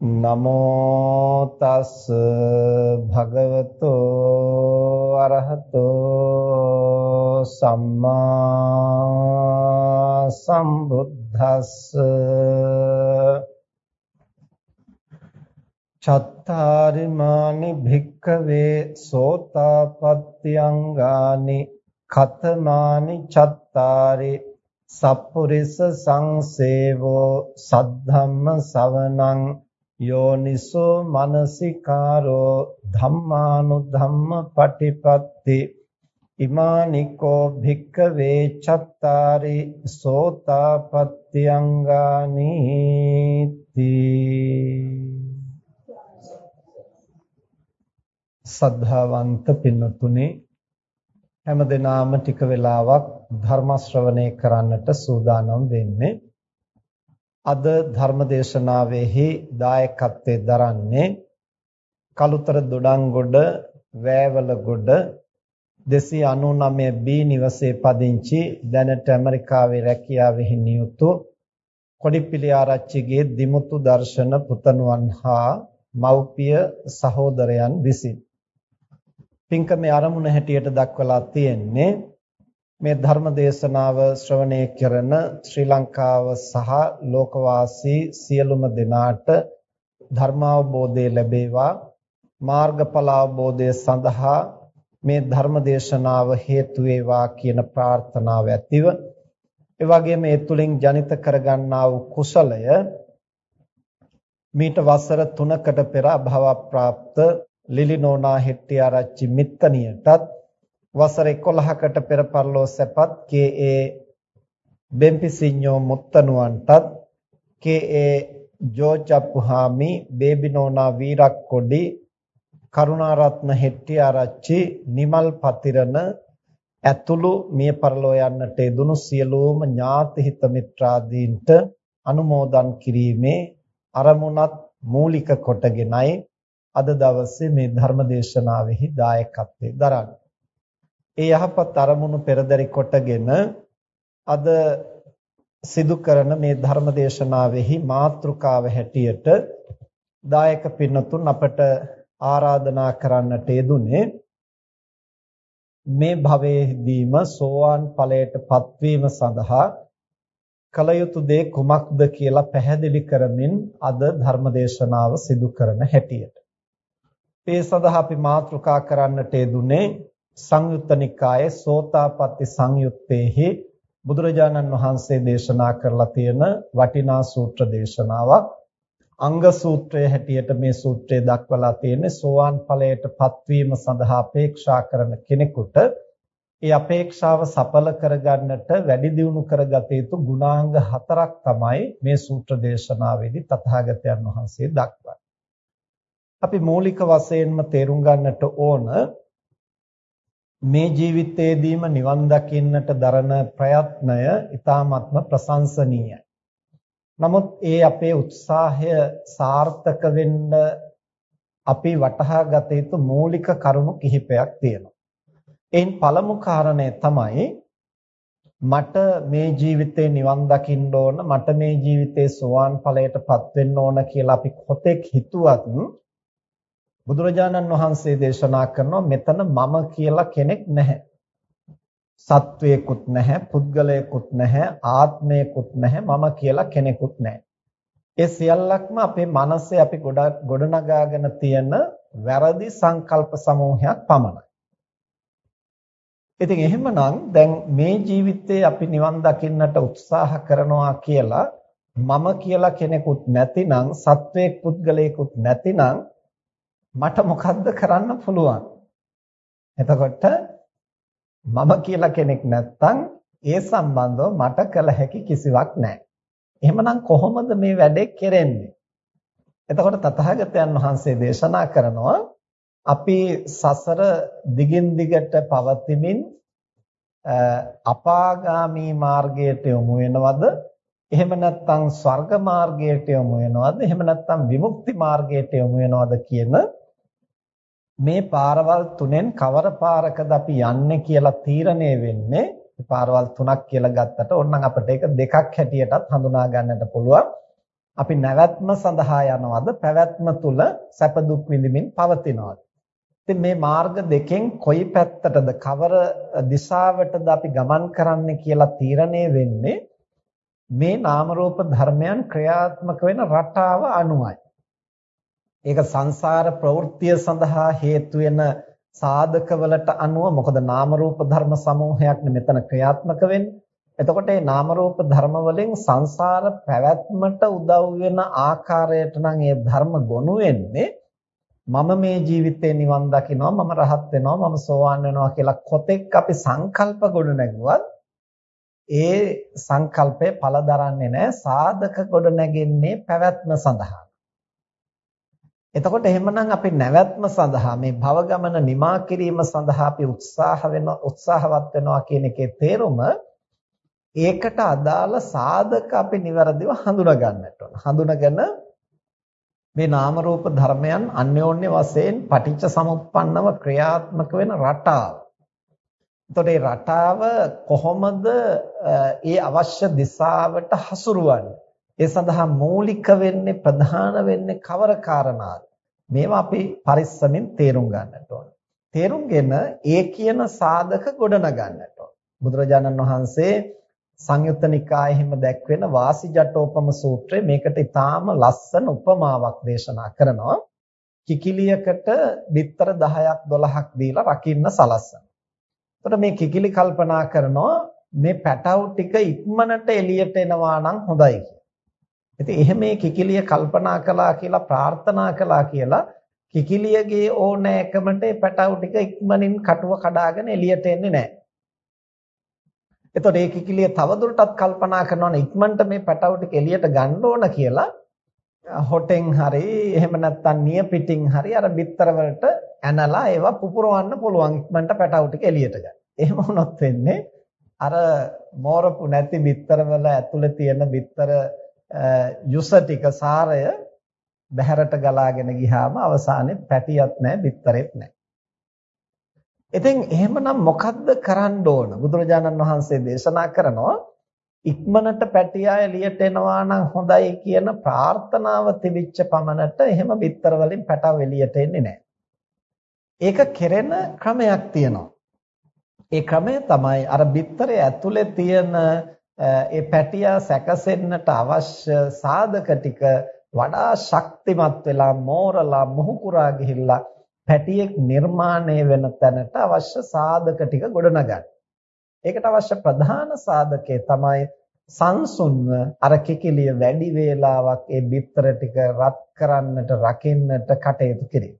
නමෝ තස් භගවතෝ අරහතෝ සම්මා සම්බුද්දස්ස චත්තාරිමානි භික්ඛවේ සෝතාපට්ඨියංගානි කතමානි චත්තාරි සප්පුරිස සංසේවෝ සද්ධම්ම සවනං යෝනිසෝ මනසිකාරෝ ධම්මානුධම්ම පටිපත්ති. ඉමානිකෝ භික්කවේ චත්තාරි සෝතාපට්ඨියංගානි සද්ධාවන්ත පින්නතුනේ හැමදෙනාම ටික වෙලාවක් ධර්ම ශ්‍රවණය කරන්නට සූදානම් වෙන්නේ අද ධර්මදේශනාවෙහි දායකත්වයෙන් දරන්නේ කලුතර දොඩන්ගොඩ වෑවලගොඩ 299 B නිවසේ පදිංචි දැනට ඇමරිකාවේ රැකියාවෙහි නියුතු කොඩිපිලි ආරච්චිගේ දිමුතු දර්ශන පුතණුවන් හා මව්පිය සහෝදරයන් විසින්. පින්කමේ ආරමුණ හැටියට දක්වලා තියෙන්නේ මේ ධර්ම දේශනාව ශ්‍රවණය කරන ශ්‍රී ලංකාව සහ ලෝකවාසී සියලුම දෙනාට ධර්මාවබෝධය ලැබේවා. මාර්ගඵල අවබෝධය සඳහා මේ ධර්ම දේශනාව හේතු වේවා කියන ප්‍රාර්ථනාව ඇතිව ඒ වගේම ඒ තුලින් ජනිත කරගන්නා වූ කුසලය මීට වසර 3කට පෙර අභව ප්‍රාප්ත ලිලිනෝනා හෙට්ටිආරච්චි මිත්තනියටත් වසර 11කට පෙර පරලෝ සැපත් කේ.ඒ. බෙම්පිසිඤ්ඤෝ මුත්තනුවන්ටත් කේ.ඒ. ජෝචප්පුහාමි බේබිනෝනා වීරක්කොඩි කරුණාරත්න හෙට්ටිආරච්චි නිමල් පතිරණ ඇතුළු මිය පරලෝ යන්නට යෙදුණු සියලුම ඥාති හිත මිත්‍රාදීන්ට අනුමෝදන් කිරීමේ අරමුණත් මූලික කොටගෙනයි අද දවසේ මේ ධර්ම දේශනාවෙහි දායකත්වයෙන් දරන්නේ ඒ යහපත් අරමුණු පෙරදරි කොටගෙන අද සිදු කරන මේ ධර්ම දේශනාවෙහි මාතෘකාව හැටියට දායක පින්නතුන් අපට ආරාධනා කරන්නට යෙදුනේ මේ භවයේදීම සෝවාන් ඵලයට පත්වීම සඳහා කල යුතු දේ කුමක්ද කියලා පැහැදිලි කරමින් අද ධර්ම දේශනාව සිදු කරන හැටියට. ඒ සඳහා අපි මාතෘකා කරන්නට යෙදුනේ සංයුත්ත නිකායේ සෝතාපට්ටි සංයුත්තේහි බුදුරජාණන් වහන්සේ දේශනා කරලා තියෙන වටිනා සූත්‍ර දේශනාවක් අංග සූත්‍රය හැටියට මේ සූත්‍රය දක්වලා තියෙන්නේ සෝවාන් ඵලයට පත්වීම සඳහා අපේක්ෂා කරන කෙනෙකුට ඒ අපේක්ෂාව සඵල කරගන්නට වැඩි දියුණු කරගත යුතු ගුණාංග හතරක් තමයි මේ සූත්‍ර දේශනාවේදී තථාගතයන් වහන්සේ දක්වන්නේ. අපි මූලික වශයෙන්ම තේරුම් ගන්නට ඕන මේ ජීවිතයේදීම නිවන් දකින්නට දරන ප්‍රයත්නය ඊ타ත්ම ප්‍රශංසනීයයි. නමුත් ඒ අපේ උත්සාහය සාර්ථක වෙන්න අපි වටහා ගත යුතු මූලික කරුණු කිහිපයක් තියෙනවා. එයින් පළමු කාරණය තමයි මට මේ ජීවිතේ නිවන් දකින්න ඕන මට මේ ජීවිතේ සෝවාන් ඵලයටපත් වෙන්න ඕන කියලා අපි කොතෙක් හිතුවත් බුදුරජාණන් වහන්සේ දේශනා කරනවා මෙතන මම කියලා කෙනෙක් නැහැ. සත්වයකුත් නැහැ, පුද්ගලයෙකුත් නැහැ, ආත්මයකුත් නැහැ, මම කියලා කෙනෙකුත් නැහැ. ඒ සියල්ලක්ම අපේ මනසේ අපි ගොඩනගාගෙන තියෙන වැරදි සංකල්ප සමූහයක් පමණයි. ඉතින් එහෙමනම් දැන් මේ ජීවිතේ අපි නිවන් දකින්නට උත්සාහ කරනවා කියලා මම කියලා කෙනෙකුත් නැතිනම් සත්වයක් පුද්ගලයෙකුත් නැතිනම් මට මොකද්ද කරන්න පුළුවන්? එතකොට මම කියලා කෙනෙක් නැත්තම් ඒ සම්බන්ධව මට කළ හැකි කිසිවක් නැහැ. එහෙමනම් කොහොමද මේ වැඩේ කෙරෙන්නේ? එතකොට තථාගතයන් වහන්සේ දේශනා කරනවා අපි සසර දිගින් දිගට පවතිමින් අපාගාමී මාර්ගයට යොමු වෙනවද එහෙම නැත්නම් ස්වර්ග මාර්ගයට යොමු වෙනවද එහෙම නැත්නම් විමුක්ති මාර්ගයට යොමු වෙනවද කියන මේ පාරවල් තුනෙන් කවර පාරකද අපි යන්නේ කියලා තීරණය වෙන්නේ පාරවල් තුනක් කියලා ගත්තට ඕනනම් අපිට ඒක දෙකක් හැටියටත් හඳුනා ගන්නට පුළුවන්. අපි නැවැත්ම සඳහා යනවද පැවැත්ම තුල සැප දුක් විඳින්මින් පවතිනවද? ඉතින් මේ මාර්ග දෙකෙන් කොයි පැත්තටද කවර දිශාවටද අපි ගමන් කරන්නේ කියලා තීරණය වෙන්නේ මේ නාම රූප ධර්මයන් ක්‍රියාත්මක වෙන රටාව අනුවයි. ඒක සංසාර ප්‍රවෘත්තිය සඳහා හේතු වෙන සාධකවලට අනුව මොකද නාම රූප ධර්ම සමූහයක් මෙතන ක්‍රියාත්මක වෙන්නේ. එතකොට මේ නාම රූප ධර්ම වලින් සංසාර පැවැත්මට උදව් වෙන ආකාරයට නම් ඒ ධර්ම ගොනු වෙන්නේ මම මේ ජීවිතේ නිවන් දකිනවා මම රහත් වෙනවා මම සෝවාන් වෙනවා කියලා කොතෙක් අපි සංකල්ප ගොඩ නැගුවත් ඒ සංකල්පය පළ දරන්නේ නැහැ සාධක ගොඩ නැගෙන්නේ පැවැත්ම සඳහා එතකොට එහෙමනම් අපි නැවැත්ම සඳහා මේ භව ගමන නිමා කිරීම සඳහා අපි උත්සාහ වෙන උත්සාහවත් වෙනවා කියන එකේ තේරුම ඒකට අදාළ සාධක අපි નિවරදිව හඳුනා ගන්නට ඕන. හඳුනගෙන මේ නාම රූප ධර්මයන් අන්‍යෝන්‍ය වශයෙන් පටිච්ච සමුප්පන්නව ක්‍රියාත්මක වෙන රටාව. එතකොට මේ රටාව කොහොමද ඒ අවශ්‍ය දිශාවට හසුරුවන්නේ? ඒ සඳහා මූලික වෙන්නේ ප්‍රධාන වෙන්නේ කවර කාරණාද? මේවා අපි පරිස්සමින් තේරුම් ගන්නට ඕන. තේරුම්ගෙන ඒ කියන සාධක ගොඩනගන්නට ඕන. බුදුරජාණන් වහන්සේ සංයුත්ත නිකායෙහිම දැක්වෙන වාසිජටෝපම සූත්‍රය මේකට ඊටාම ලස්සන උපමාවක් දේශනා කරනවා. කිකිලියකට බිත්තර 10ක් 12ක් දීලා රකින්න සලස්සන. එතකොට මේ කිකිලි කල්පනා කරනවා මේ පැටව් ටික ඉක්මනට එළියට එනවා නම් හොඳයි ඉතින් එහෙම මේ කිකිලිය කල්පනා කළා කියලා ප්‍රාර්ථනා කළා කියලා කිකිලියගේ ඕනෑකමට ඒ පැටවු ටික ඉක්මනින් කටුව කඩාගෙන එළියට එන්නේ නැහැ. එතකොට ඒ කිකිලිය තවදුරටත් කල්පනා කරනවානේ ඉක්මනට මේ පැටවු ටික එළියට ගන්න ඕන කියලා හොටෙන් හරි එහෙම නැත්නම් නිය පිටින් හරි අර බිත්තර වලට ඇනලා ඒවා පුපුරවන්න පුළුවන් ඉක්මනට පැටවු ටික එළියට ගන්න. එහෙම වුණොත් වෙන්නේ අර මෝරපු නැති බිත්තර වල ඇතුලේ තියෙන බිත්තර යුස ටික සාරය බහැරට ගලාගෙන ගියාම අවසානයේ පැටියක් නැහැ බිත්තරෙත් නැහැ. ඉතින් එහෙමනම් මොකද්ද කරන්න ඕන? බුදුරජාණන් වහන්සේ දේශනා කරනවා ඉක්මනට පැටියා එළියට එනවා නම් හොඳයි කියන ප්‍රාර්ථනාව තිබිච්ච පමණට එහෙම බිත්තර වලින් පැටව එළියට එන්නේ නැහැ. ඒක කෙරෙන ක්‍රමයක් තියෙනවා. ඒ ක්‍රමය තමයි අර බිත්තරේ ඇතුලේ තියෙන ඒ පැටියා සැකසෙන්නට අවශ්‍ය සාධක ටික වඩා ශක්තිමත් වෙලා මෝරලා මුහුකුරා ගිහිල්ලා පැටියෙක් නිර්මාණය වෙන තැනට අවශ්‍ය සාධක ටික ගොඩනගන්න. ඒකට අවශ්‍ය ප්‍රධාන සාධකේ තමයි සංසුන්ව අර කිකිලිය වැඩි වේලාවක් ඒ බිත්තර ටික රත් කරන්නට රකින්නට කටයුතු කිරීම.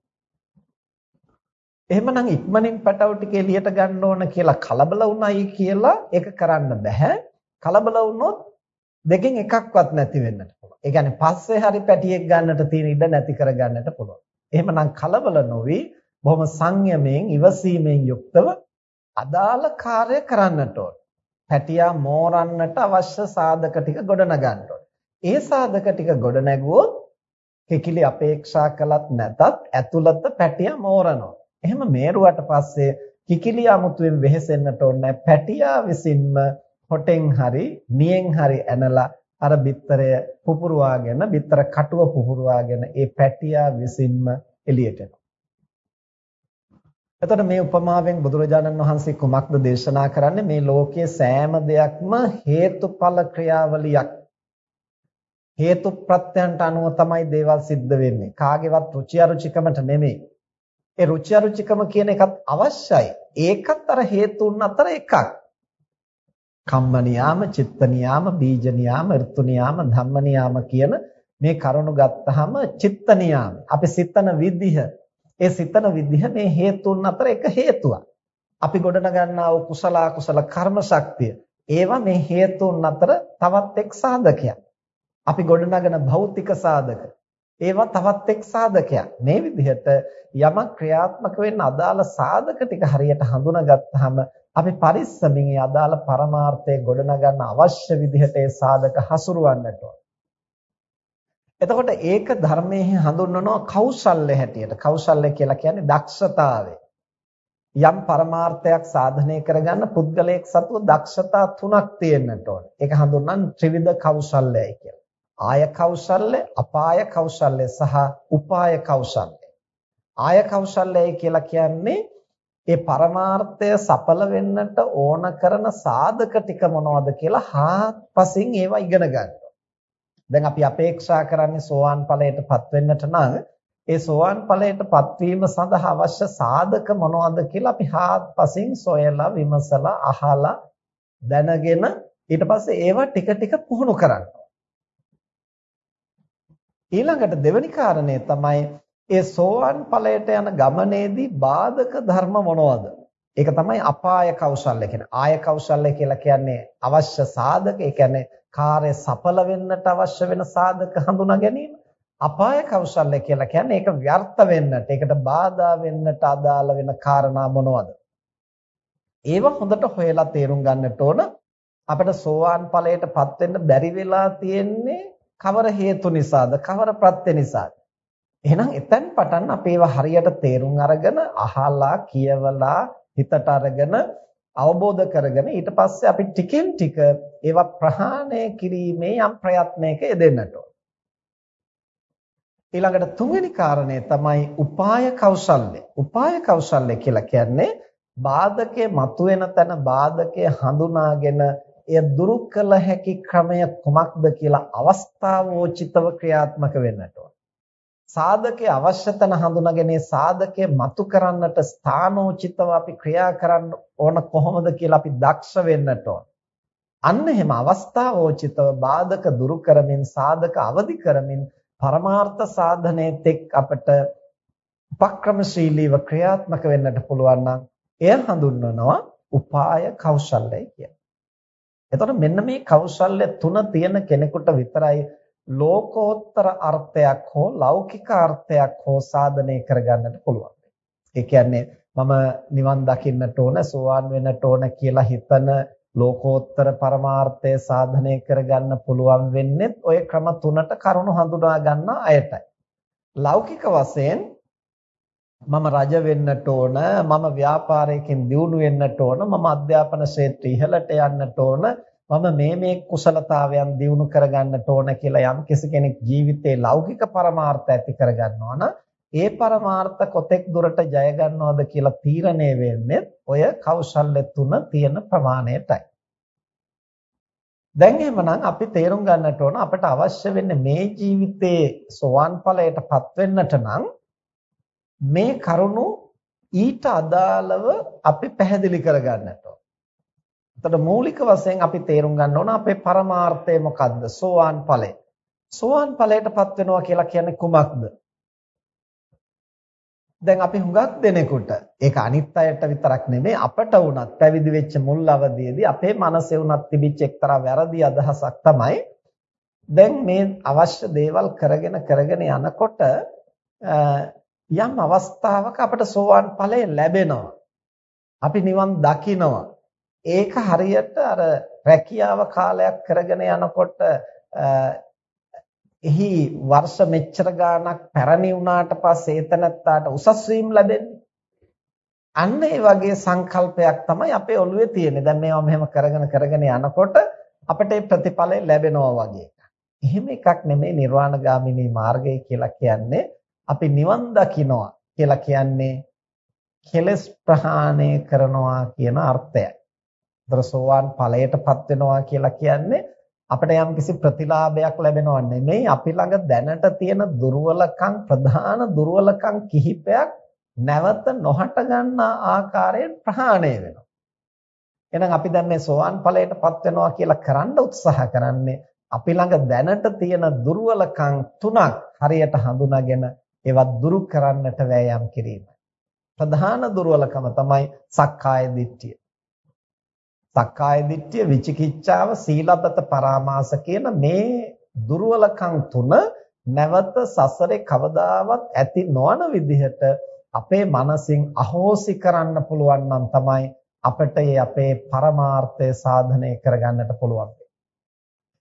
එහෙමනම් ඉක්මනින් පැටව ටික එළියට ගන්න ඕන කියලා කලබල වුණයි කියලා ඒක කරන්න බෑ. කලබල වුණොත් දෙකෙන් එකක්වත් නැති වෙන්නට පුළුවන්. ඒ කියන්නේ පස්සේ හරි පැටියෙක් ගන්නට තියෙන ඉඩ නැති කර ගන්නට පුළුවන්. එහෙමනම් කලබල නොවි බොහොම සංයමයෙන් ඉවසීමෙන් යුක්තව අදාළ කාර්ය කරන්නට ඕන. පැටියා මෝරන්නට අවශ්‍ය සාධක ටික ගොඩනගන්න ඕන. ඒ සාධක ටික ගොඩ නැගුවොත් කිකිලි අපේක්ෂා කළත් නැතත් ඇතුළත පැටියා මෝරනවා. එහෙම මේරුවට පස්සේ කිකිලි 아무තුවෙන් වෙහෙසෙන්නට ඕනේ පැටියා විසින්ම හොටෙන් හරි නියෙන් හරි ඇනලා අර බිත්තරය පුපුරවාගෙන බිත්තර කටුව පුපුරවාගෙන ඒ පැටියා විසින්ම එළියට එනවා. එතකොට මේ උපමාවෙන් බුදුරජාණන් වහන්සේ කුමක්ද දේශනා කරන්නේ මේ ලෝකයේ සෑම දෙයක්ම හේතුඵල ක්‍රියාවලියක්. හේතු ප්‍රත්‍යයන්ට අනුව තමයි දේවල් සිද්ධ වෙන්නේ. කාගේවත් රුචි අරුචිකමට නෙමෙයි. ඒ රුචි අරුචිකම කියන එකත් අවශ්‍යයි. ඒකත් අර හේතුන් අතර එකක්. කම්ම නියාම, චිත්ත නියාම, බීජ නියාම, ඍතු නියාම, ධම්ම නියාම කියන මේ කරුණු ගත්තාම චිත්ත නියාම. අපි සිතන විදිහ, ඒ සිතන විදිහ මේ හේතුන් අතර එක හේතුවක්. අපි ගොඩනගන්නා වූ කුසල කුසල කර්ම ශක්තිය ඒවා මේ හේතුන් අතර තවත් එක් සාධකයක්. අපි ගොඩනගන භෞතික සාධක ඒවා තවත් එක් සාධකයක්. මේ විදිහට යමක් ක්‍රියාත්මක වෙන්න අදාළ සාධක ටික හරියට හඳුනාගත්තාම අපි පරිස්සමින් ඒ අදාළ පරමාර්ථය ගොඩනගන්න අවශ්‍ය විදිහට ඒ සාධක හසුරවන්නට එතකොට ඒක ධර්මයේ හඳුන්වනවා කෞශල්‍ය හැටියට. කෞශල්‍ය කියලා කියන්නේ දක්ෂතාවය. යම් පරමාර්ථයක් සාධනය කරගන්න පුද්ගලයෙක් සතුව දක්ෂතා තුනක් තියෙන්නට ඕනේ. ඒක හඳුන්වන්නේ ත්‍රිවිධ කෞශල්‍යයි කියලා. ආය කෞශල්‍ය, අපාය කෞශල්‍ය සහ උපාය කෞශල්‍ය. ආය කෞශල්‍යය කියලා කියන්නේ ඒ පරමාර්ථය සඵල වෙන්නට ඕන කරන සාධක ටික මොනවද කියලා හාත්පසින් ඒවා ඉගෙන ගන්නවා. දැන් අපි අපේක්ෂා කරන්නේ සෝවාන් ඵලයටපත් වෙන්නට නම් ඒ සෝවාන් ඵලයටපත් වීම සඳහා අවශ්‍ය සාධක මොනවද කියලා අපි හාත්පසින් සොයලා විමසලා අහලා දැනගෙන ඊට පස්සේ ඒවා ටික ටික පුහුණු කරනවා. ඊළඟට දෙවෙනි කාරණය තමයි ඒ සෝවන් ඵලයට යන ගමනේදී බාධක ධර්ම මොනවද? ඒක තමයි අපාය කෞශල්‍ය කියන්නේ. ආය කෞශල්‍ය කියලා කියන්නේ අවශ්‍ය සාධක. ඒ කියන්නේ කාර්ය සඵල වෙන්නට අවශ්‍ය වෙන සාධක හඳුනා ගැනීම. අපාය කෞශල්‍ය කියලා කියන්නේ ඒක ව්‍යර්ථ වෙන්නට, ඒකට බාධා වෙන්නට අදාළ වෙන කාරණා මොනවද? ඒව හොඳට හොයලා තේරුම් ගන්නට ඕන. අපිට සෝවාන් ඵලයටපත් වෙන්න බැරි වෙලා තියෙන්නේ කවර හේතු නිසාද කවර ප්‍රත්‍ය නිසාද එහෙනම් එතෙන් පටන් අපි ඒවා හරියට තේරුම් අරගෙන අහලා කියවලා හිතට අරගෙන අවබෝධ කරගෙන ඊට පස්සේ අපි ටිකෙන් ටික ඒවා ප්‍රහාණය කිරීමේ යම් ප්‍රයත්නයක යෙදෙන්නට ඕන. ඊළඟට තුන්වෙනි කාරණය තමයි උපාය කෞශල්‍ය. උපාය කෞශල්‍ය කියලා කියන්නේ බාධකයේ මතුවෙන තැන බාධකයේ හඳුනාගෙන එය දුරු කළ හැකි ක්‍රමය කුමක්ද කියලා අවස්ථාවෝචිතව ක්‍රියාත්මක වෙන්නට ඕන. සාධකයේ අවශ්‍යතන හඳුනාගෙන සාධකයේ මතු කරන්නට ස්ථානෝචිතව අපි ක්‍රියා කරන්න ඕන කොහොමද කියලා අපි දක්ෂ වෙන්නට ඕන. අන්න එහෙම අවස්ථාවෝචිතව බාධක දුරු කරමින් සාධක අවදි කරමින් පරමාර්ථ සාධනයේ තෙක් අපට උපක්‍රමශීලීව ක්‍රියාත්මක වෙන්නට පුළුවන් නම් එය හඳුන්වනවා උපාය කෞශල්‍යයි කියලා. එතකොට මෙන්න මේ කෞශල්‍ය තුන තියෙන කෙනෙකුට විතරයි ලෝකෝත්තර අර්ථයක් හෝ ලෞකික අර්ථයක් හෝ සාධනය කරගන්නට පුළුවන්. ඒ කියන්නේ මම නිවන් දකින්නට ඕන, සෝවාන් වෙන්නට ඕන කියලා හිතන ලෝකෝත්තර පරමාර්ථය සාධනය කරගන්න පුළුවන් වෙන්නේ ওই ක්‍රම තුනට කරුණු හඳුනා ගන්න අයටයි. ලෞකික වශයෙන් මම රජ වෙන්නට ඕන මම ව්‍යාපාරයකින් දියුණු වෙන්නට ඕන මම අධ්‍යාපන ක්ෂේත්‍රය ඉහළට යන්නට ඕන මම මේ මේ කුසලතාවයන් දියුණු කරගන්නට ඕන කියලා යම් කෙනෙක් ජීවිතේ ලෞකික පරමාර්ථ ඇති කරගන්නවා නම් ඒ පරමාර්ථ කොතෙක් දුරට ජය ගන්නවද කියලා තීරණය වෙන්නේ ඔය කෞශල්‍ය තුන තියෙන ප්‍රමාණයටයි. දැන් එහෙමනම් අපි තේරුම් ගන්නට ඕන අපට අවශ්‍ය වෙන්නේ මේ ජීවිතේ සෝවාන් ඵලයටපත් වෙන්නට නම් මේ කරුණු ඊට අදාළව අපි පැහැදිලි කරගන්නට ඕන. එතකොට මූලික වශයෙන් අපි තේරුම් ගන්න ඕන අපේ පරමාර්ථය මොකද්ද? සෝවාන් ඵලය. සෝවාන් ඵලයටපත් වෙනවා කියලා කියන්නේ කුමක්ද? දැන් අපි හුඟක් දෙනෙකුට ඒක අනිත් අයට විතරක් නෙමෙයි අපට වුණත් පැවිදි වෙච්ච මුල් අවදියේදී අපේ මනසේ වුණත් තිබිච්ච එක්තරා වැරදි අදහසක් තමයි දැන් මේ අවශ්‍ය දේවල් කරගෙන කරගෙන යනකොට යම් අවස්ථාවක අපට සෝවාන් ඵලය ලැබෙනවා. අපි නිවන් දකිනවා. ඒක හරියට අර රැකියාව කාලයක් කරගෙන යනකොට එහි වර්ෂ මෙච්චර ගාණක් පැරණි වුණාට පස්සේ එතනත්තාට උසස් වීම ලැබෙන්නේ. අන්න ඒ වගේ සංකල්පයක් තමයි අපේ ඔළුවේ තියෙන්නේ. දැන් මේවා මෙහෙම කරගෙන කරගෙන යනකොට අපිට ප්‍රතිඵලය ලැබෙනවා වගේ එකක්. එහෙම එකක් නෙමෙයි නිර්වාණගාමිනී මාර්ගය කියලා කියන්නේ අපි නිවන් දකින්නවා කියලා කියන්නේ කෙලස් ප්‍රහාණය කරනවා කියන අර්ථයයි. ඒතර සෝවාන් ඵලයටපත් වෙනවා කියලා කියන්නේ අපිට යම්කිසි ප්‍රතිලාභයක් ලැබෙනව නෙමෙයි අපි ළඟ දැනට තියෙන දුර්වලකම් ප්‍රධාන දුර්වලකම් කිහිපයක් නැවත නොහට ගන්නා ආකාරයෙන් ප්‍රහාණය වෙනවා. එහෙනම් අපි දැන් මේ සෝවාන් ඵලයටපත් වෙනවා කියලා කරන්න උත්සාහ කරන්නේ අපි ළඟ දැනට තියෙන දුර්වලකම් තුනක් හරියට හඳුනාගෙන ඒවත් දුරු කරන්නට වෑයම් කිරීම. ප්‍රධාන දුර්වලකම තමයි සක්කාය දිට්ඨිය. සක්කාය දිට්ඨිය විචිකිච්ඡාව සීලබ්බත පරාමාස කියන මේ දුර්වලකම් තුන නැවත සසරේ කවදාවත් ඇති නොවන විදිහට අපේ මනසින් අහෝසි කරන්න පුළුවන් නම් තමයි අපිට මේ අපේ පරමාර්ථය සාධනය කරගන්නට පුළුවන්.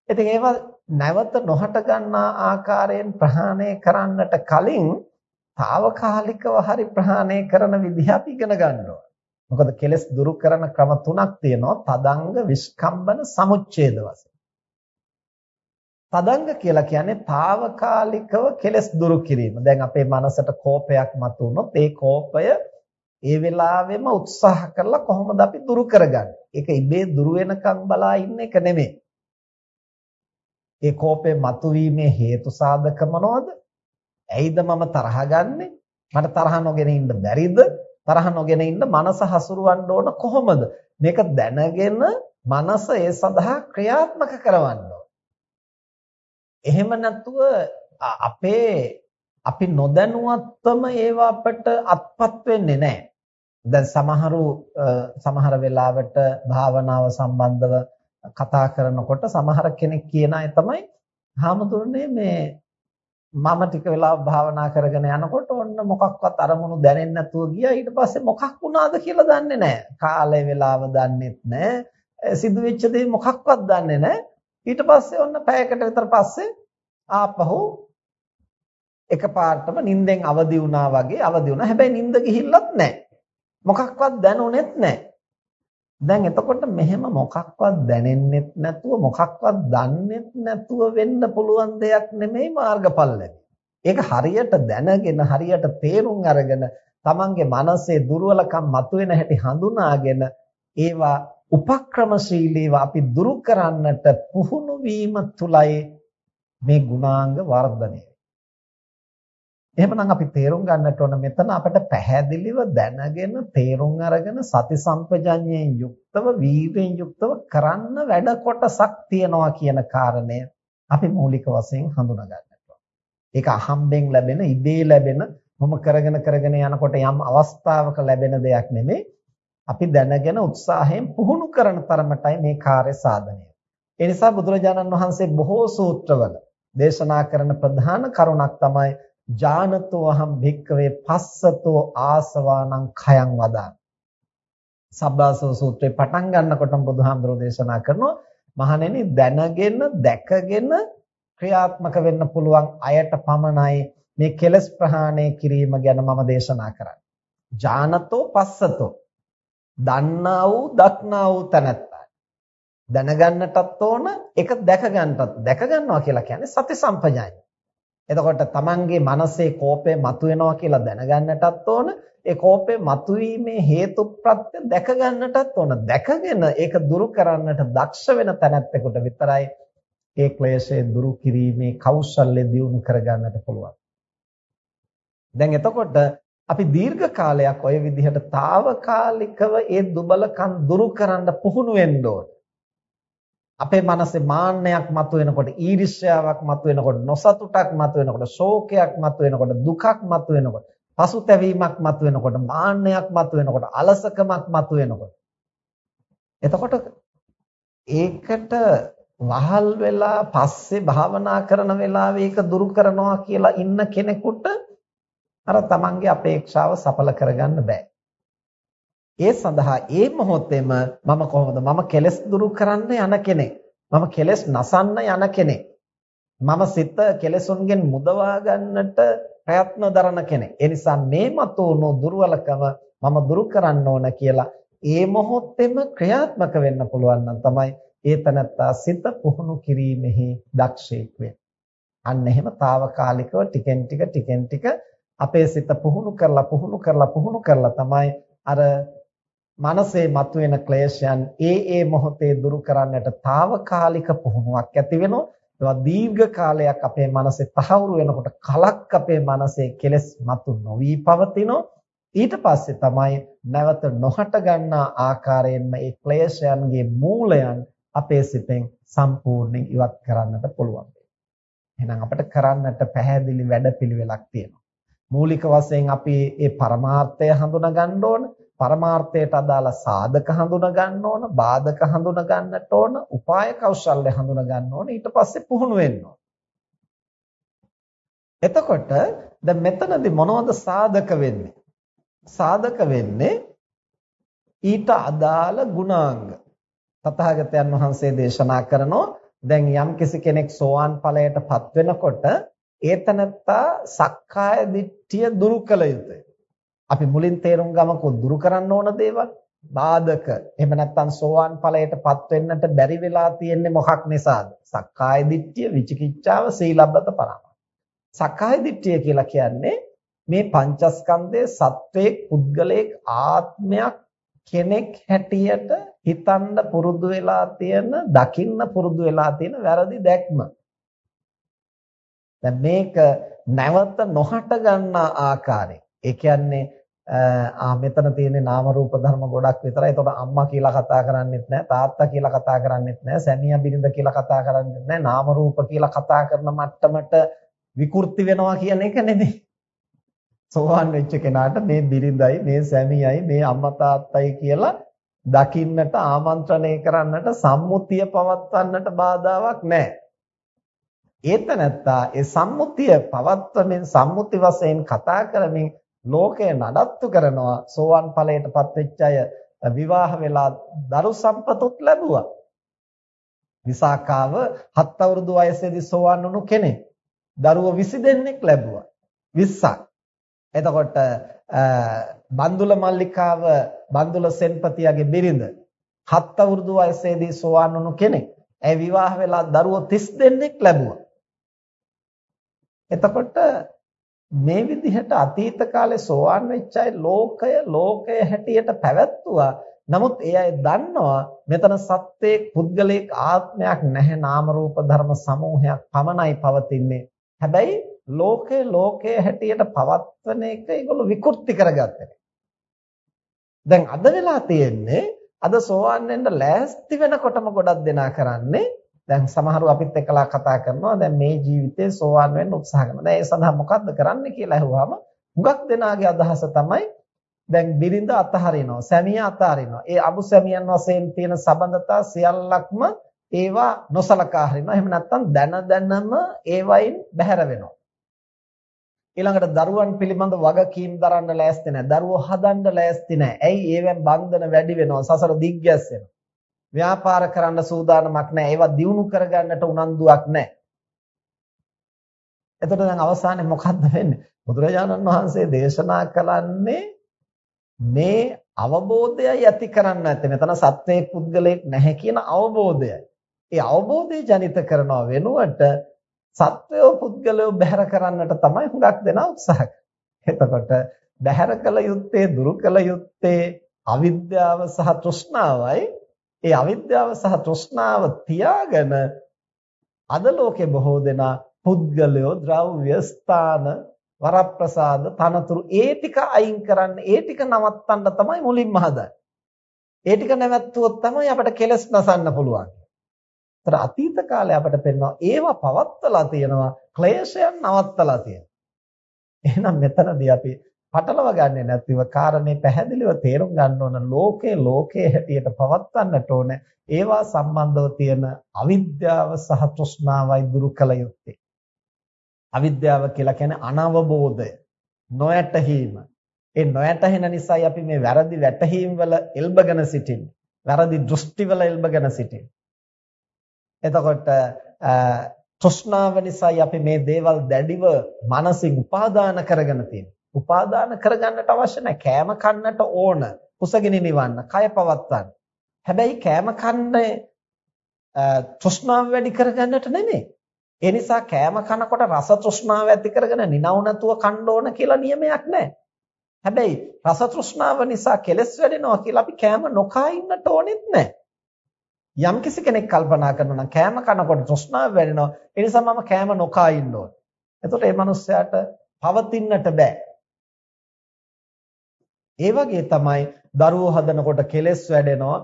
ඉතින් ඒවා නැවත නොහට ගන්නා ආකාරයෙන් ප්‍රහාණය කරන්නට කලින් తాවකාලිකව හරි ප්‍රහාණය කරන විදිහ අපි ඉගෙන ගන්නවා. මොකද කෙලස් දුරු කරන ක්‍රම තුනක් තියෙනවා. තදංග, විස්කම්බන, සමුච්ඡේද වශයෙන්. තදංග කියලා කියන්නේ తాවකාලිකව කෙලස් දුරු කිරීම. දැන් අපේ මනසට කෝපයක් මතුනොත් ඒ කෝපය ඒ වෙලාවෙම උත්සාහ කරලා කොහොමද අපි දුරු කරගන්නේ? ඒක ඉබේ දුරු වෙනකන් බලා ඉන්න එක නෙමෙයි. ඒ කෝපය මතුවීමේ හේතු සාධක මොනවද? ඇයිද මම තරහ ගන්නෙ? මට තරහ නොගෙන ඉන්න බැරිද? තරහ නොගෙන ඉන්න මනස හසුරවන්න ඕන කොහොමද? මේක දැනගෙන මනස ඒ සඳහා ක්‍රියාත්මක කරවන්න එහෙම නැතුව අපේ අපි නොදැනුවත්වම ඒවා අපට අත්පත් වෙන්නේ නැහැ. දැන් සමහරු සමහර වෙලාවට භාවනාව සම්බන්ධව කතා කරනකොට සමහර කෙනෙක් කියන අය තමයි "හාමුදුරනේ මේ මම ටික වෙලාවක් භාවනා කරගෙන යනකොට ඔන්න මොකක්වත් අරමුණු දැනෙන්නේ නැතුව ගියා. ඊට පස්සේ මොකක් වුණාද කියලා දන්නේ නැහැ. කාලය වෙලාව දන්නෙත් නැහැ. සිදුවෙච්ච දේ මොකක්වත් දන්නේ නැහැ. ඊට පස්සේ ඔන්න පැයකට විතර පස්සේ ආපහු එකපාරටම නිින්දෙන් අවදි වුණා වගේ අවදි වුණා. හැබැයි නිින්ද ගිහිල්ලත් නැහැ. මොකක්වත් දැනුනේත් නැහැ. දැන් එතකොට මෙහෙම මොකක්වත් දැනෙන්නෙත් නැතුව මොකක්වත් දන්නෙත් නැතුව වෙන්න පුළුවන් දෙයක් නෙමෙයි මාර්ගඵල ඒක හරියට දැනගෙන හරියට තේරුම් අරගෙන තමන්ගේ මනසේ දුර්වලකම් මතුවෙන හැටි හඳුනාගෙන ඒවා උපක්‍රමශීලීව අපි දුරු කරන්නට පුහුණු වීම තුලයි මේ ගුණාංග වර්ධනය එහෙමනම් අපි තේරුම් ගන්නට ඕන මෙතන අපිට පැහැදිලිව දැනගෙන තේරුම් අරගෙන සති සම්පජඤ්ඤයෙන් යුක්තව වීර්යෙන් යුක්තව කරන්න වැඩ කොටසක් තියනවා කියන කාරණය අපි මූලික වශයෙන් හඳුනා ගන්නට ඒක අහම්බෙන් ලැබෙන ඉබේ ලැබෙන මොම කරගෙන කරගෙන යනකොට යම් අවස්ථාවක ලැබෙන දෙයක් නෙමෙයි අපි දැනගෙන උත්සාහයෙන් පුහුණු කරන තරමටයි මේ කාර්ය සාධනය. ඒ නිසා බුදුරජාණන් වහන්සේ බොහෝ සූත්‍රවල දේශනා කරන ප්‍රධාන කරුණක් තමයි ජානතෝ අහම් භික්කවේ පස්සතෝ ආසවානං khයං වදාන. සබ්බාසව සූත්‍රේ පටන් ගන්නකොටම බුදුහාමුදුරෝ දේශනා කරනවා මහණෙනි දැනගෙන දැකගෙන ක්‍රියාත්මක වෙන්න පුළුවන් අයට පමණයි මේ කෙලස් ප්‍රහාණය කිරීම ගැන මම දේශනා කරන්නේ. ජානතෝ පස්සතෝ දන්නා වූ දක්නා වූ තැනැත්තා. දැනගන්නටත් ඕන ඒක දැක ගන්නටත් දැක ගන්නවා කියලා කියන්නේ සති සම්පජාඤ්ඤය. එතකොට තමන්ගේ මනසේ කෝපය මතුවෙනවා කියලා දැනගන්නටත් ඕන. ඒ කෝපය මතුවීමේ හේතුප්‍රත්‍ය දැකගන්නටත් ඕන. දැකගෙන ඒක දුරු කරන්නට දක්ෂ වෙන තැනැත්තෙකුට විතරයි ඒ ක්ලේශය දුරු කිරීමේ කෞශල්‍ය දියුණු කරගන්නට පුළුවන්. දැන් එතකොට අපි දීර්ඝ කාලයක් ওই විදිහට తాවකාලිකව ඒ දුබලකම් දුරු කරන්න පුහුණු වෙන්න ඕන. අපේ මනසේ මාන්නයක් මතුවෙනකොට ඊර්ෂ්‍යාවක් මතුවෙනකොට නොසතුටක් මතුවෙනකොට ශෝකයක් මතුවෙනකොට දුකක් මතුවෙනකොට පසුතැවීමක් මතුවෙනකොට මාන්නයක් මතුවෙනකොට අලසකමක් මතුවෙනකොට. එතකොට ඒකට වහල් වෙලා පස්සේ භාවනා කරන වෙලාවේ ඒක දුරු කරනවා කියලා ඉන්න කෙනෙකුට අර තමන්ගේ අපේක්ෂාව සඵල කරගන්න බෑ. ඒ සඳහා ඒ මොහොතේම මම කොහොමද මම කෙලස් දුරු කරන්න යන කෙනෙක්. මම කෙලස් නසන්න යන කෙනෙක්. මම සිත කෙලෙසුන්ගෙන් මුදවා ගන්නට ප්‍රයත්න දරන කෙනෙක්. ඒ නිසා මේ මතුණු දුර්වලකම මම දුරු කරන්න ඕන කියලා ඒ මොහොතේම ක්‍රියාත්මක වෙන්න පුළුවන් නම් තමයි ඒ තනත්තා සිත පුහුණු කිරීමෙහි දක්ෂයෙක් වෙන්නේ. අන්න එහෙම తాවකාලිකව ටිකෙන් ටික ටිකෙන් ටික අපේ සිත පුහුණු කරලා පුහුණු කරලා පුහුණු කරලා තමයි අර මනසේ මතුවෙන ක්ලේශයන් ඒ ඒ මොහොතේ දුරු කරන්නට తాවකාලික පුහුණුවක් ඇති වෙනවා. ඒවා දීර්ඝ කාලයක් අපේ මනසේ තහවුරු වෙනකොට කලක් අපේ මනසේ කෙලෙස් මතු නොවි පවතිනවා. ඊට පස්සේ තමයි නැවත නොහට ගන්නා ආකාරයෙන්ම ඒ ක්ලේශයන්ගේ මූලයන් අපේ සිතෙන් සම්පූර්ණයෙන් ඉවත් කරන්නට පුළුවන්. එහෙනම් අපිට කරන්නට පැහැදිලි වැඩපිළිවෙලක් තියෙනවා. මූලික වශයෙන් අපි මේ පරමාර්ථය හඳුනා ගන්න ඕන. පරමාර්ථයට අදාළ සාධක හඳුනා ගන්න ඕන, බාධක හඳුනා ගන්නට ඕන, උපාය කෞශල්‍ය හඳුනා ගන්න ඕන. ඊට පස්සේ පුහුණු වෙන්න ඕන. එතකොට දැන් මෙතනදී මොනවද සාධක වෙන්නේ? සාධක වෙන්නේ ඊට අදාළ ගුණාංග. තථාගතයන් වහන්සේ දේශනා කරනෝ දැන් යම්කිසි කෙනෙක් සෝවාන් ඵලයටපත් වෙනකොට ඒතනත්තා සක්කාය දිට්ඨිය දුරු කළ යුතුයි. අපි මුලින් තේරුම් ගමකෝ දුරු කරන්න ඕන දේවල් බාධක. එහෙම නැත්නම් සෝවාන් ඵලයටපත් වෙන්නට බැරි වෙලා තියෙන්නේ මොකක් නිසාද? සක්කාය දිට්ඨිය, විචිකිච්ඡාව, සීලබ්බත පරාමාස. සක්කාය දිට්ඨිය කියලා කියන්නේ මේ පංචස්කන්ධයේ සත්වයේ පුද්ගලයක ආත්මයක් කෙනෙක් හැටියට හිතන්න පුරුදු වෙලා තියෙන දකින්න පුරුදු වෙලා තියෙන වැරදි දැක්ම. දැන් මේක නැවත නොහට ගන්නා ආකාරය. ඒ කියන්නේ ආ මෙතන තියෙන නාම රූප ධර්ම ගොඩක් විතරයි. ඒතකොට අම්මා කියලා කතා කරන්නේත් නැහැ, තාත්තා කියලා කතා කරන්නේත් නැහැ, සැමියා බිරිඳ කියලා කතා කරන්නේත් නැහැ. නාම රූප කියලා කතා කරන මට්ටමට විකෘති වෙනවා කියන එක නෙමෙයි. සෝවාන් වෙච්ච කෙනාට මේ බිරිඳයි මේ සැමියයි මේ අම්මා තාත්තයි කියලා දකින්නට ආමන්ත්‍රණය කරන්නට සම්මුතිය පවත්වන්නට බාධාවක් නැහැ. ඒත නැත්තා ඒ සම්මුතිය පවත්වමින් සම්මුති වශයෙන් කතා කරමින් ලෝකය නඩත්තු කරනවා සෝවන් ඵලයටපත් වෙච්ච අය විවාහ වෙලා දරු සම්පතොත් ලැබුවා. විසාකාව හත් අවුරුදු වයසේදී සෝවන් වුණු කෙනෙක්. දරුවෝ 20 දෙනෙක් ලැබුවා. 20ක්. එතකොට බන්දුල මල්ලිකාව බන්දුල සෙන්පතියාගේ බිරිඳ හත් අවුරුදු වයසේදී සෝවාන් වුණු කෙනෙක්. ඒ විවාහ වෙලා දරුවෝ 30 දෙනෙක් ලැබුවා. එතකොට මේ විදිහට අතීත කාලේ සෝවාන් වෙච්ච අය ලෝකය ලෝකය හැටියට පැවැත්තුවා. නමුත් ඒ අය දන්නවා මෙතන සත්‍යයේ පුද්ගලික ආත්මයක් නැහැ නාම රූප ධර්ම සමූහයක් පමණයි පවතින්නේ. හැබැයි ලෝකය ලෝකයේ හැටියට පවත්වන එක ඒගොල්ලෝ විකෘති කරගත්තේ. දැන් අද වෙලා තියෙන්නේ අද සෝවාන් වෙන්න ලෑස්ති වෙනකොටම ගොඩක් දෙනා කරන්නේ දැන් සමහරව අපිත් එක්කලා කතා කරනවා දැන් මේ ජීවිතේ සෝවාන් වෙන්න උත්සාහ කරනවා. දැන් ඒ සඳහා මොකද්ද කරන්න කියලා අහුවාම හුඟක් දෙනාගේ අදහස තමයි දැන් බිරිඳ අතහරිනවා, සැමියා අතහරිනවා. ඒ අබු සැමියන් වශයෙන් තියෙන සබඳතා සියල්ලක්ම ඒවා නොසලකා හරිනවා. එහෙම නැත්නම් දැන දැනම ඒවයින් බැහැර වෙනවා. ඊළඟට දරුවන් පිළිබඳ වගකීම් දරන්න ලෑස්ති නැහැ. දරුවෝ හදන්න ලෑස්ති නැහැ. ඇයි? ඒවෙන් බන්ධන වැඩි වෙනවා. සසර දිග්ගැස්සෙනවා. ව්‍යාපාර කරන්න සූදානමක් නැහැ. ඒවා දියුණු කරගන්නට උනන්දුවක් නැහැ. එතකොට දැන් අවසානයේ මොකද්ද වෙන්නේ? බුදුරජාණන් වහන්සේ දේශනා කළන්නේ මේ අවබෝධයයි ඇති කරන්න නැත්තේ. මෙතන සත්වයේ පුද්ගලයෙක් නැහැ කියන අවබෝධයයි. ඒ අවබෝධය ජනිත කරනව වෙනුවට සත්වයෝ පුද්ගලයෝ බැහැර කරන්නට තමයි හුඟක් දෙනා උත්සාහ එතකොට බැහැර කළ යුත්තේ දුරු කළ යුත්තේ අවිද්‍යාව සහ තෘෂ්ණාවයි. ඒ අවිද්‍යාව සහ තෘෂ්ණාව තියාගෙන අද ලෝකේ බොහෝ දෙනා පුද්ගලයෝ ද්‍රව්‍ය ස්ථාන වරප්‍රසාද තනතුරු ඒ ටික අයින් කරන්න ඒ ටික නවත්තන්න තමයි මුලින්ම හදන්නේ. ඒ ටික නැවැත්තුවොත් තමයි අපිට කෙලස් නසන්න පුළුවන්. ඒතර අතීත කාලේ අපට පෙන්වනවා ඒවා පවත්වලා තියෙනවා ක්ලේශයන් නවත්තලා තියෙනවා. එහෙනම් මෙතනදී අපි පටලව ගන්නෙ නැතිව කාරණේ පැහැදිලිව තේරුම් ගන්න ඕන ලෝකේ ලෝකයේ හැටියට පවත්වන්නට ඕන ඒවා සම්බන්ධව තියෙන අවිද්‍යාව සහ තෘෂ්ණාවයි දුරු කළ යුත්තේ. අවිද්‍යාව කියලා කියන්නේ අනවබෝධය, නොයැටහීම. ඒ නොයැටහෙන නිසායි අපි මේ වැරදි වැටහීම් වල එල්බගෙන සිටින්නේ. වැරදි දෘෂ්ටි වල එල්බගෙන සිටින්නේ. එතකොට තෘෂ්ණාව නිසායි අපි මේ දේවල් දැඩිව මනසින් උපාදාන කරගෙන තියෙන්නේ. උපාදාන කරගන්නට අවශ්‍ය නැහැ. කෑම කන්නට ඕන. කුසගිනි නිවන්න, කය පවත්වන්න. හැබැයි කෑම කන්නේ තෘෂ්ණාව වැඩි කරගන්නට නෙමෙයි. ඒ නිසා කෑම කනකොට රස තෘෂ්ණාව ඇති කරගෙන නිනව නැතුව කන්න ඕන කියලා නියමයක් නැහැ. හැබැයි රස තෘෂ්ණාව නිසා කෙලස් වැඩෙනවා කියලා අපි කෑම නොකා ඉන්නට ඕනෙත් නැහැ. යම් කිසි කෙනෙක් කල්පනා කරනවා නම් කෑම කනකොට තෘෂ්ණාව වැඩෙනවා. ඒ නිසා මම කෑම නොකා ඉන්න ඕන. එතකොට ඒ මනුස්සයාට පවතින්නට බෑ. ඒ වගේ තමයි දරුවෝ හදනකොට කෙලස් වැඩෙනවා.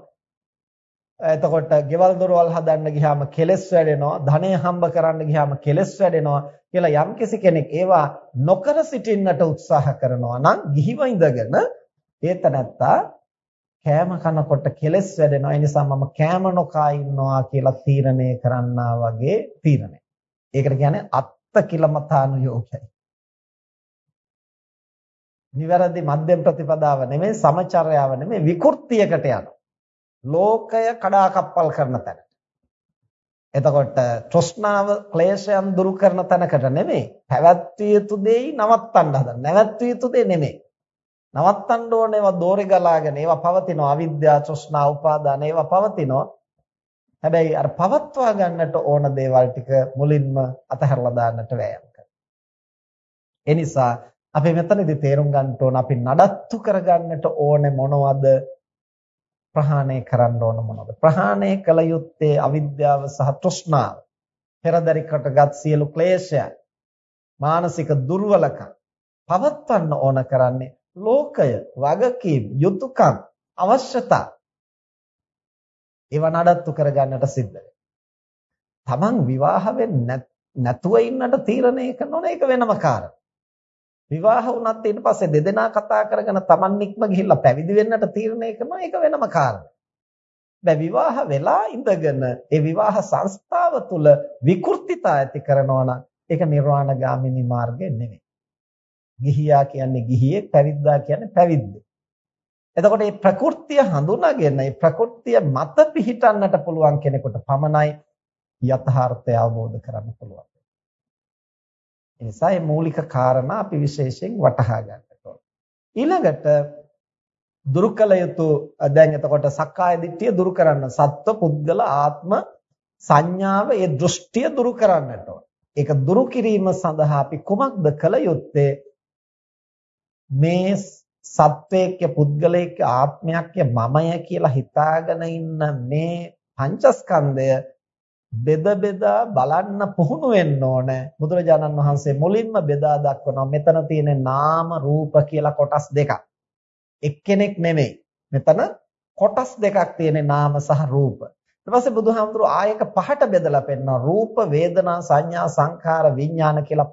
එතකොට ගෙවල් දොරවල් හදන්න ගියාම කෙලස් වැඩෙනවා ධනය හම්බ කරන්න ගියාම කෙලස් වැඩෙනවා කියලා යම්කිසි කෙනෙක් ඒවා නොකර සිටින්නට උත්සාහ කරනවා නම් ගිහිව ඉඳගෙන ඒතනත්තා කෑම කනකොට කෙලස් වැඩෙනවා ඒ නිසා මම කෑම නොකා ඉන්නවා කියලා තීරණය කරන්නා වගේ තීරණය. ඒකට කියන්නේ අත්ත කිලමතානුයෝගයයි. නිවැරදි මධ්‍යම ප්‍රතිපදාව නෙමෙයි සමචර්යාව නෙමෙයි විකෘතියකට යනවා. ලෝකය කඩාකප්පල් කරන තැනට. එතකොට තෘෂ්ණාව ක්ලේශයන් දුරු කරන තැනකට නෙමෙයි පැවැත්විය යුතු දෙයි නවත්තන්න හදන. නැවැත්විය යුතු දෙ නෙමෙයි. නවත්තන්න ඕනේ ඒවා දෝරේ ගලාගෙන ඒවා පවතිනවා අවිද්‍යාව තෘෂ්ණා උපාදාන ඒවා පවතිනවා. හැබැයි අර පවත්වා ගන්නට ඕන දේවල් ටික මුලින්ම අතහැරලා දාන්නට වෑයම් කරනවා. ඒ නිසා අපි මෙතනදී තේරුම් ගන්න ඕන අපි නඩත්තු කරගන්නට ඕනේ මොනවද ප්‍රහාණය කරන්න ඕන මොනවද? ප්‍රහාණය කළ යුත්තේ අවිද්‍යාව සහ තෘෂ්ණාව. පෙරදරි කොටගත් සියලු ක්ලේශයන්, මානසික දුර්වලකම් පවත්වන්න ඕන කරන්නේ ලෝකය, වගකීම්, යුතුයකම්, අවශ්‍යතා. ඒවා නඩත්තු කරගන්නට සිද්ධ තමන් විවාහ වෙන්නේ නැතුව ඉන්නට තීරණය කරනවා ඒක වෙනම කාරණා. විවාහ වුණත් ඊට පස්සේ දෙදෙනා කතා කරගෙන Taman නික්ම ගිහිල්ලා පැවිදි වෙන්නට තීරණය කරනවා ඒක වෙනම කාරණයක්. දැන් විවාහ වෙලා ඉඳගෙන ඒ විවාහ සංස්ථාව තුළ විකෘතිතා ඇති කරනවා නම් ඒක නිර්වාණගාමිනී මාර්ගය නෙමෙයි. ගිහියා කියන්නේ ගිහියෙක්, පැවිද්දා කියන්නේ පැවිද්දෙක්. එතකොට මේ ප්‍රകൃතිය හඳුනාගෙන මේ ප්‍රകൃතිය මත පිහිටන්නට පුළුවන් කෙනෙකුට පමණයි යථාර්ථය අවබෝධ කරගන්න පුළුවන්. ඒ නිසා මේ මූලික කාරණා අපි විශේෂයෙන් වටහා ගන්නට ඕන. ඊළඟට දුරු කළ යුතු දැන් එතකොට සක්කාය දිට්ඨිය දුරු කරන්න සත්ව පුද්ගල ආත්ම සංඥාව ඒ දෘෂ්ටිය දුරු කරන්නට ඕන. ඒක දුරු කිරීම සඳහා අපි කුමක්ද කළ යුත්තේ? මේ සත්වයක පුද්ගලයක ආත්මයක් මමය කියලා හිතාගෙන ඉන්න මේ පංචස්කන්ධය බෙද බෙදා බලන්න පුහුණු වෙන්න ඕන. බුදුරජාණන් වහන්සේ මුලින්ම බෙදා දක්වනවා මෙතන තියෙන නාම රූප කියලා කොටස් දෙකක්. එක්කෙනෙක් නෙමෙයි. මෙතන කොටස් දෙකක් තියෙන නාම සහ රූප. ඊට පස්සේ බුදුහාමුදුරුවෝ ආයක පහට බෙදලා පෙන්නනවා. රූප, වේදනා, සංඥා, සංඛාර, විඥාන කියලා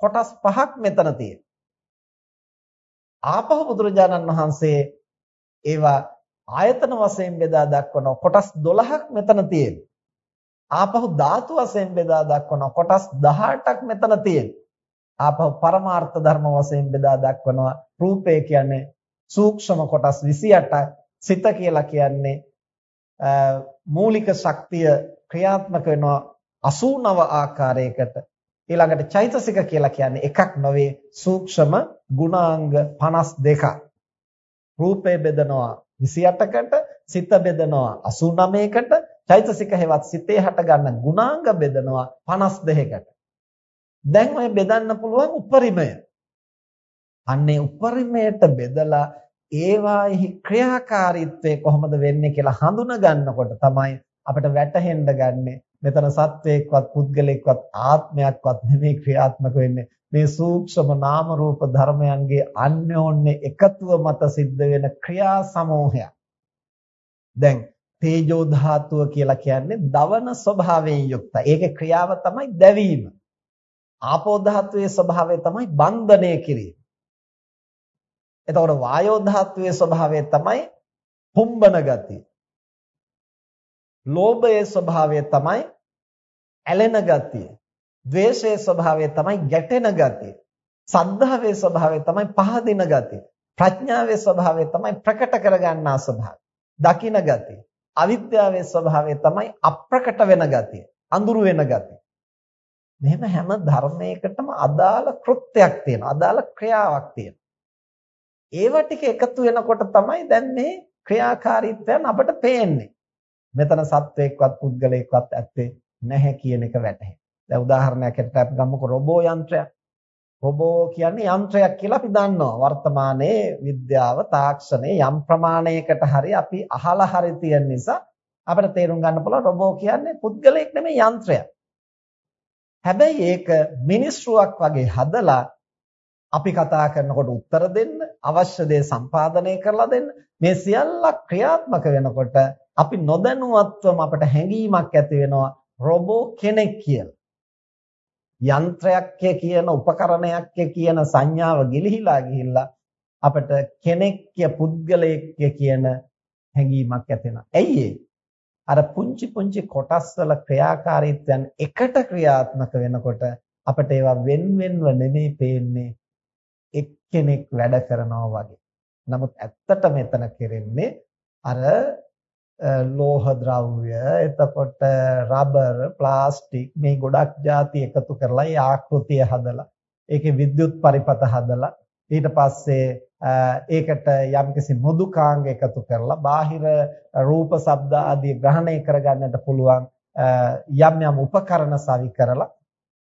කොටස් පහක් මෙතන තියෙනවා. ආපහු බුදුරජාණන් වහන්සේ ඒවා ආයතන වශයෙන් බෙදා දක්වනවා. කොටස් 12ක් මෙතන තියෙනවා. ආපහු ධාතු වශයෙන් බෙදා දක්වනවා කොටස් 18ක් මෙතන තියෙනවා. ආපහු පරමාර්ථ ධර්ම වශයෙන් බෙදා දක්වනවා රූපය කියන්නේ සූක්ෂම කොටස් 28ක් සිත කියලා කියන්නේ මූලික ශක්තිය ක්‍රියාත්මක වෙනවා 89 ආකාරයකට. ඊළඟට චෛතසික කියලා කියන්නේ එකක් නොවේ සූක්ෂම ගුණාංග 52ක් රූපය බෙදනවා 28කට සිත බෙදනවා 89කට චෛතසික හේවත් සිතේ හට ගන්න ගුණාංග බෙදනවා 52කට. දැන් ඔය බෙදන්න පුළුවන් උපරිමය. අන්නේ උපරිමයට බෙදලා ඒවාෙහි ක්‍රියාකාරීත්වය කොහොමද වෙන්නේ කියලා හඳුනා ගන්නකොට තමයි අපිට වැටහෙන්න ගන්නේ මෙතන සත්වයක්වත් පුද්ගලයෙක්වත් ආත්මයක්වත් නෙමෙයි ක්‍රියාත්මක වෙන්නේ මේ සූක්ෂම නාම රූප ධර්මයන්ගේ අන්‍යෝන්‍ය එකතුව මත සිද්ධ වෙන ක්‍රියා සමූහයක්. දැන් තේජෝ ධාතුව කියලා කියන්නේ දවන ස්වභාවයෙන් යුක්තයි. ඒකේ ක්‍රියාව තමයි දැවීම. ආපෝ ධාතුවේ ස්වභාවය තමයි බන්ධනය කිරීම. එතකොට වායෝ ධාතුවේ ස්වභාවය තමයි පුම්බන ගතිය. ලෝභයේ ස්වභාවය තමයි ඇලෙන ගතිය. ද්වේෂයේ ස්වභාවය තමයි ගැටෙන ගතිය. සද්ධාවේ ස්වභාවය තමයි පහදින ගතිය. ප්‍රඥාවේ ස්වභාවය තමයි ප්‍රකට කරගන්නා ස්වභාවය. දකින ගතිය. අවිද්‍යාවේ ස්වභාවය තමයි අප්‍රකට වෙන ගතිය, අඳුරු වෙන ගතිය. මෙහෙම හැම ධර්මයකටම අදාළ කෘත්‍යයක් තියෙනවා. අදාළ ක්‍රියාවක් තියෙනවා. ඒවා ටික එකතු වෙනකොට තමයි දැන් මේ ක්‍රියාකාරීත්වයන් අපට පේන්නේ. මෙතන සත්වයක්වත් පුද්ගලයෙක්වත් ඇත්තේ නැහැ කියන එක වැටහෙනවා. දැන් උදාහරණයක් ඇත්තට අපි ගමුකෝ රොබෝ යන්ත්‍රයක්. රොබෝ කියන්නේ යන්ත්‍රයක් කියලා අපි දන්නවා. වර්තමානයේ විද්‍යාව තාක්ෂණයේ යම් ප්‍රමාණයකට හරි අපි අහලා හරි තියෙන නිසා අපිට තේරුම් ගන්න පුළුවන් රොබෝ කියන්නේ පුද්ගලයෙක් නෙමෙයි යන්ත්‍රයක්. හැබැයි ඒක මිනිස්සුවක් වගේ හදලා අපි කතා කරනකොට උත්තර දෙන්න, අවශ්‍ය දේ සම්පාදනය කරලා දෙන්න මේ සියල්ල ක්‍රියාත්මක වෙනකොට අපි නොදැනුවත්වම අපට හැඟීමක් ඇති වෙනවා රොබෝ කෙනෙක් කියලා. යන්ත්‍රයක් කියන උපකරණයක් කියන සංඥාව ගිලිහිලා ගිහිල්ලා අපිට කෙනෙක් පුද්ගලයෙක් කියන හැඟීමක් ඇති වෙනවා. ඇයි අර පුංචි පුංචි කොටස් වල ක්‍රියාකාරීත්වයන් එකට ක්‍රියාත්මක වෙනකොට අපිට ඒවා wen wenව නෙමෙයි පේන්නේ එක්කෙනෙක් වැඩ කරනවා වගේ. නමුත් ඇත්තට මෙතන කෙරෙන්නේ අර ලෝහ ද්‍රව්‍ය එතකොට රබර් ප්ලාස්ටික් මේ ගොඩක් ಜಾති එකතු කරලා ඒ ආකෘතිය හදලා ඒකේ විද්‍යුත් පරිපත හදලා ඊට පස්සේ ඒකට යම්කිසි මෘදුකාංග එකතු කරලා බාහිර රූප ශබ්ද ආදී ග්‍රහණය කරගන්නට පුළුවන් යම් යම් උපකරණ සවි කරලා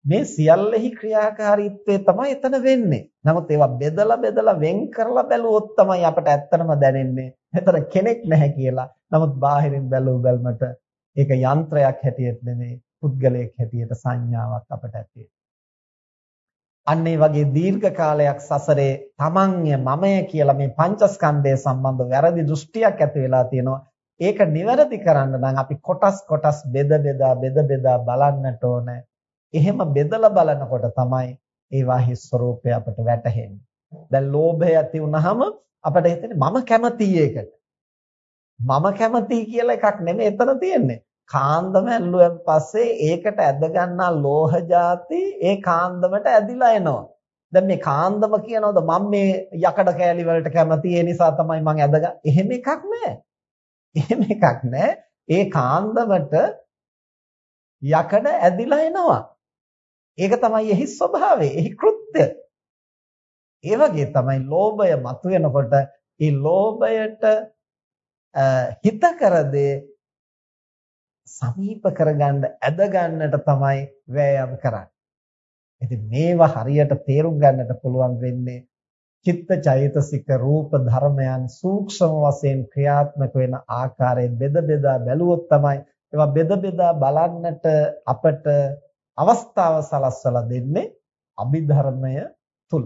මේ සියල්ලෙහි ක්‍රියාකාරීත්වය තමයි එතන වෙන්නේ. නමුත් ඒවා බෙදලා බෙදලා වෙන් කරලා බැලුවොත් තමයි අපට ඇත්තනම දැනෙන්නේ. එතන කෙනෙක් නැහැ කියලා. නමුත් බාහිරින් බැලුව බැලමට ඒක යන්ත්‍රයක් හැටියට නෙමෙයි පුද්ගලයෙක් හැටියට සංඥාවක් අපට ඇති අන්න ඒ වගේ දීර්ඝ කාලයක් සසරේ තමන්ය මමය කියලා මේ පංචස්කන්ධය සම්බන්ධ වැරදි දෘෂ්ටියක් ඇති වෙලා තියෙනවා. ඒක නිවැරදි කරන්න නම් අපි කොටස් කොටස් බෙද බෙදා බෙද බෙදා බලන්නට ඕනේ. එහෙම බෙදලා බලනකොට තමයි ඒවාහි ස්වરૂපය අපට වැටහෙන්නේ. දැන් ලෝභය ඇති වුනහම අපට හිතෙන්නේ මම කැමතියි ඒකට. මම කැමතියි කියලා එකක් නෙමෙයි එතන තියෙන්නේ. කාන්දම ඇල්ලුවෙන් පස්සේ ඒකට ඇද ගන්නා ලෝහ ಜಾති ඒ කාන්දමට ඇදිලා එනවා. දැන් මේ කාන්දම කියනවද මම මේ යකඩ කෑලි වලට කැමති ඒ නිසා තමයි මම ඇදග එහෙම එකක් නැහැ. එහෙම එකක් නැහැ. ඒ කාන්දමට යකඩ ඇදිලා එනවා. ඒක තමයි එහි ස්වභාවය, එහි කෘත්‍ය. ඒ වගේ තමයි ලෝභය මතුවෙනකොට ඒ ලෝභයට හිත කරදේ සමීප කරගන්න ඇද ගන්නට තමයි වෑයම් කරන්නේ. ඉතින් මේවා හරියට තේරුම් ගන්නට පුළුවන් වෙන්නේ චිත්ත චෛතසික රූප ධර්මයන් සූක්ෂම වශයෙන් ක්‍රියාත්මක වෙන ආකාරයෙන් බෙද බෙදා බැලුවොත් තමයි ඒවා බෙද බෙදා බලන්නට අපට අවස්ථාව සලස්වලා දෙන්නේ අභිධර්මය තුල.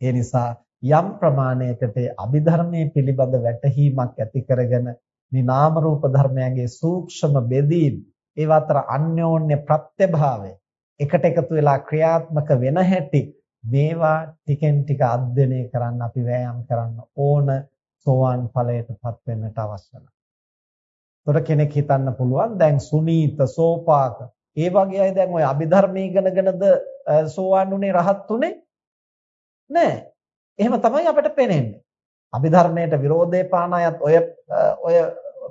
ඒ නිසා යම් ප්‍රමාණයකට අභිධර්මයේ පිළිබඳ වැටහීමක් ඇති කරගෙන මේ නාම රූප ධර්මයන්ගේ සූක්ෂම බෙදීම් ඒව අතර අන්‍යෝන්‍ය ප්‍රත්‍යභාවය එකට එකතු වෙලා ක්‍රියාත්මක වෙන හැටි මේවා ටිකෙන් ටික අධ්‍යයනය කරන්න අපි වෑයම් කරන්න ඕන සෝවාන් ඵලයටපත් වෙන්නට අවශ්‍ය නැහැ. තොර කෙනෙක් හිතන්න පුළුවන් දැන් සුනීත සෝපාක ඒ වගේ අය දැන් ওই අභිධර්මයේ ඉගෙනගෙනද සෝවාන් උනේ රහත් උනේ නෑ. එහෙම තමයි අපිට පේන්නේ. අභිධර්මයට විරෝධේ පාන අයත් ඔය ඔය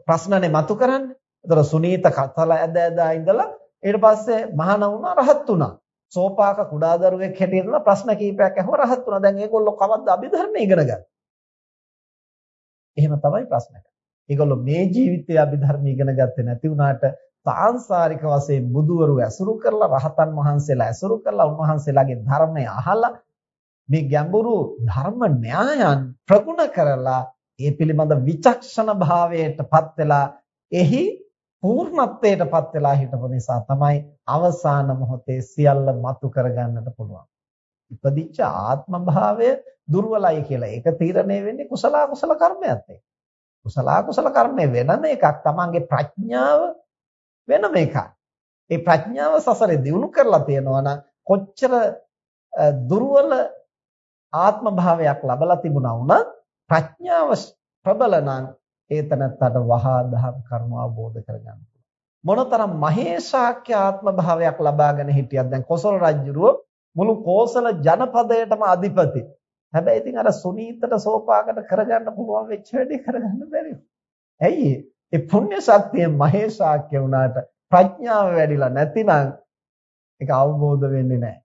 ප්‍රශ්නනේ මතු කරන්නේ. ඒතර සුනීත කතල ඇද ඇදා ඉඳලා ඊට පස්සේ මහාන වුණා රහත් වුණා. සෝපාක කුඩා දරුවෙක් හැටියට ප්‍රශ්න කීපයක් අහුව රහත් වුණා. දැන් ඒගොල්ලෝ කවද්ද අභිධර්ම ඉගෙන ගන්න? එහෙම තමයි ප්‍රශ්න. ඒගොල්ලෝ මේ ජීවිතයේ අභිධර්ම ඉගෙන ගත්තේ නැති වුණාට සාංශාරික වශයෙන් බුදුවරු ඇසුරු කරලා රහතන් වහන්සේලා ඇසුරු කරලා උන්වහන්සේලාගේ ධර්මය අහලා මේ ගැඹුරු ධර්ම න්‍යායන් ප්‍රගුණ කරලා ඒ පිළිබඳ විචක්ෂණ භාවයටපත් වෙලා එහි පූර්ණත්වයටපත් වෙලා හිටපු නිසා තමයි අවසාන මොහොතේ සියල්ල මතු කරගන්නට පුළුවන්. ඉපදිච්ච ආත්ම භාවය දුර්වලයි කියලා. ඒක තීරණය වෙන්නේ කුසල කුසල කර්මයත් එක්ක. කුසල කුසල කර්මය වෙනම එකක්. තමන්ගේ ප්‍රඥාව වෙනම එකක්. ඒ ප්‍රඥාව සසරේ දිනු කරලා තියෙනවා නම් කොච්චර දුර්වල ආත්ම භාවයක් ලබලා තිබුණා වුණත් ප්‍රඥාව ප්‍රබල නම් ඒතනත්තට වහා දහම් කර්ම අවබෝධ කරගන්න මොනතරම් මහේශාක්‍ය ආත්ම භාවයක් ලබාගෙන හිටියත් දැන් කොසල් රජුරුව මුළු කෝසල ජනපදයටම අධිපති. හැබැයි ඉතින් අර සුනීතට සෝපාකට කරගන්න පුළුවන් වෙච්ච වැඩේ කරගන්න බැරි. ඇයි ඒ පුණ්‍ය ශක්තිය මහේශාක්‍ය වුණාට ප්‍රඥාව වැඩිලා නැතිනම් ඒක අවබෝධ වෙන්නේ නැහැ.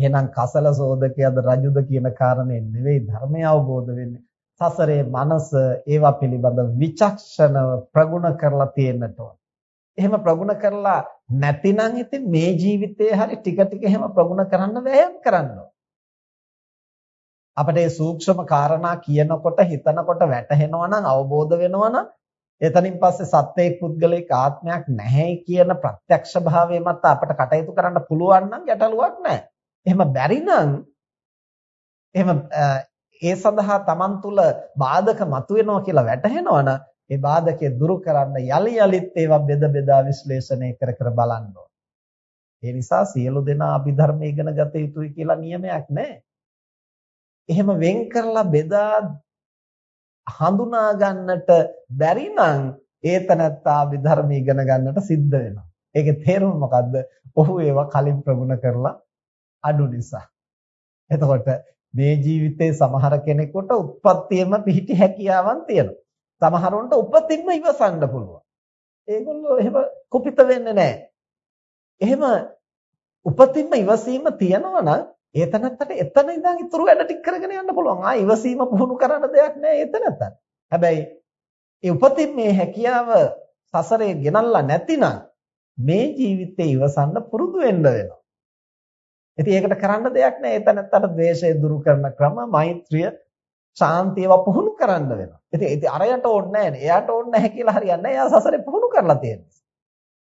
එහෙනම් කසල සෝදකයද රජුද කියන කාරණේ නෙවෙයි ධර්මය අවබෝධ වෙන්නේ. සසරේ මනස ඒවා පිළිබඳ විචක්ෂණව ප්‍රගුණ කරලා තියෙන්නට ඕන. එහෙම ප්‍රගුණ කරලා නැතිනම් ඉතින් මේ ජීවිතේ හරි ටික ටික එහෙම ප්‍රගුණ කරන්න වෑයම් කරන්න අපිට මේ සූක්ෂම කාරණා කියනකොට හිතනකොට වැටහෙනවා නම් අවබෝධ වෙනවා නම් එතනින් පස්සේ සත්‍යයේ පුද්ගලික ආත්මයක් නැහැ කියන ප්‍රත්‍යක්ෂ භාවය මත අපිට කටයුතු කරන්න පුළුවන් නම් ගැටලුවක් නැහැ. එහෙම බැරි නම් එහෙම ඒ සඳහා Taman තුල බාධක මතුවෙනවා කියලා වැටහෙනවා නම් ඒ බාධකේ දුරු කරන්න යලි යලිත් ඒවා බෙද බෙදා විශ්ලේෂණය කර කර බලන්න ඒ නිසා සියලු දෙනා අභිධර්ම ඉගෙන ගත යුතුයි කියලා නියමයක් නැහැ. එහෙම වෙන් කරලා බෙදා හඳුනා ගන්නට බැරි නම් ඒ තනත්තා අභිධර්ම ඉගෙන ගන්නට සිද්ධ වෙනවා. ඒකේ තේරුම මොකද්ද? ඔහු ඒවා කලින් ප්‍රගුණ කරලා අඩු නිසා. එතකොට මේ ජීවිතේ සමහර කෙනෙකුට උත්පත්තියෙම පිහිටි හැකියාවන් තියෙනවා. සමහරවන්ට උපතින්ම ඉවසන්න පුළුවන්. ඒගොල්ලෝ එහෙම කුපිත වෙන්නේ නැහැ. එහෙම උපතින්ම ඉවසීම තියනවා නම් ඒ තනත්තට එතන ඉඳන් ඉතුරු වැඩ ටික කරගෙන යන්න පුළුවන්. ආ ඉවසීම පුහුණු කරන්න දෙයක් නැහැ එතනත්තට. හැබැයි ඒ උපතින් මේ හැකියාව සසරේ ගෙනල්ලා නැතිනම් මේ ජීවිතේ ඉවසන්න පුරුදු වෙන්න වෙනවා. ඉතින් ඒකට කරන්න දෙයක් නැහැ. එතනත්තට ද්වේෂය දුරු කරන ක්‍රම, මෛත්‍රිය, ශාන්තියව පුහුණු කරන්න වෙනවා. ඉතින් ඉතින් අරයට ඕනේ නැහැ. එයාට ඕනේ නැහැ කියලා හරියන්නේ නැහැ. එයා සසරේ පුහුණු කරලා තියෙනවා.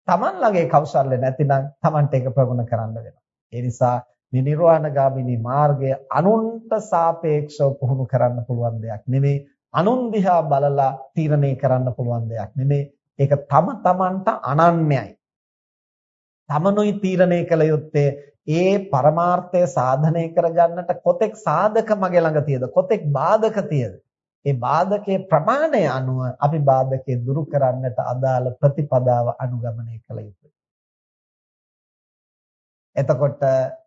Taman ළඟේ කෞශල්‍ය නැතිනම් Tamanට ඒක ප්‍රගුණ කරන්න වෙනවා. ඒ නිසා මේ නිර්වාණගාමිනී මාර්ගය අනුන්ට සාපේක්ෂව පුහුණු කරන්න පුළුවන් දෙයක් නෙමෙයි. අනුන් දිහා බලලා තීරණය කරන්න පුළුවන් දෙයක් නෙමෙයි. ඒක තම තමන්ට අනන්‍යයි. තමනුයි තීරණය කළ යුත්තේ ඒ පරමාර්ථය සාධනය කරගන්නට කොතෙක් සාධක මගේ ළඟ තියද කොතෙක් බාධක තියද ඒ බාධකයේ ප්‍රමාණය අනුව අපි බාධකේ දුරු කරන්නට අදාළ ප්‍රතිපදාව අනුගමනය කළ යුතුයි. එතකොට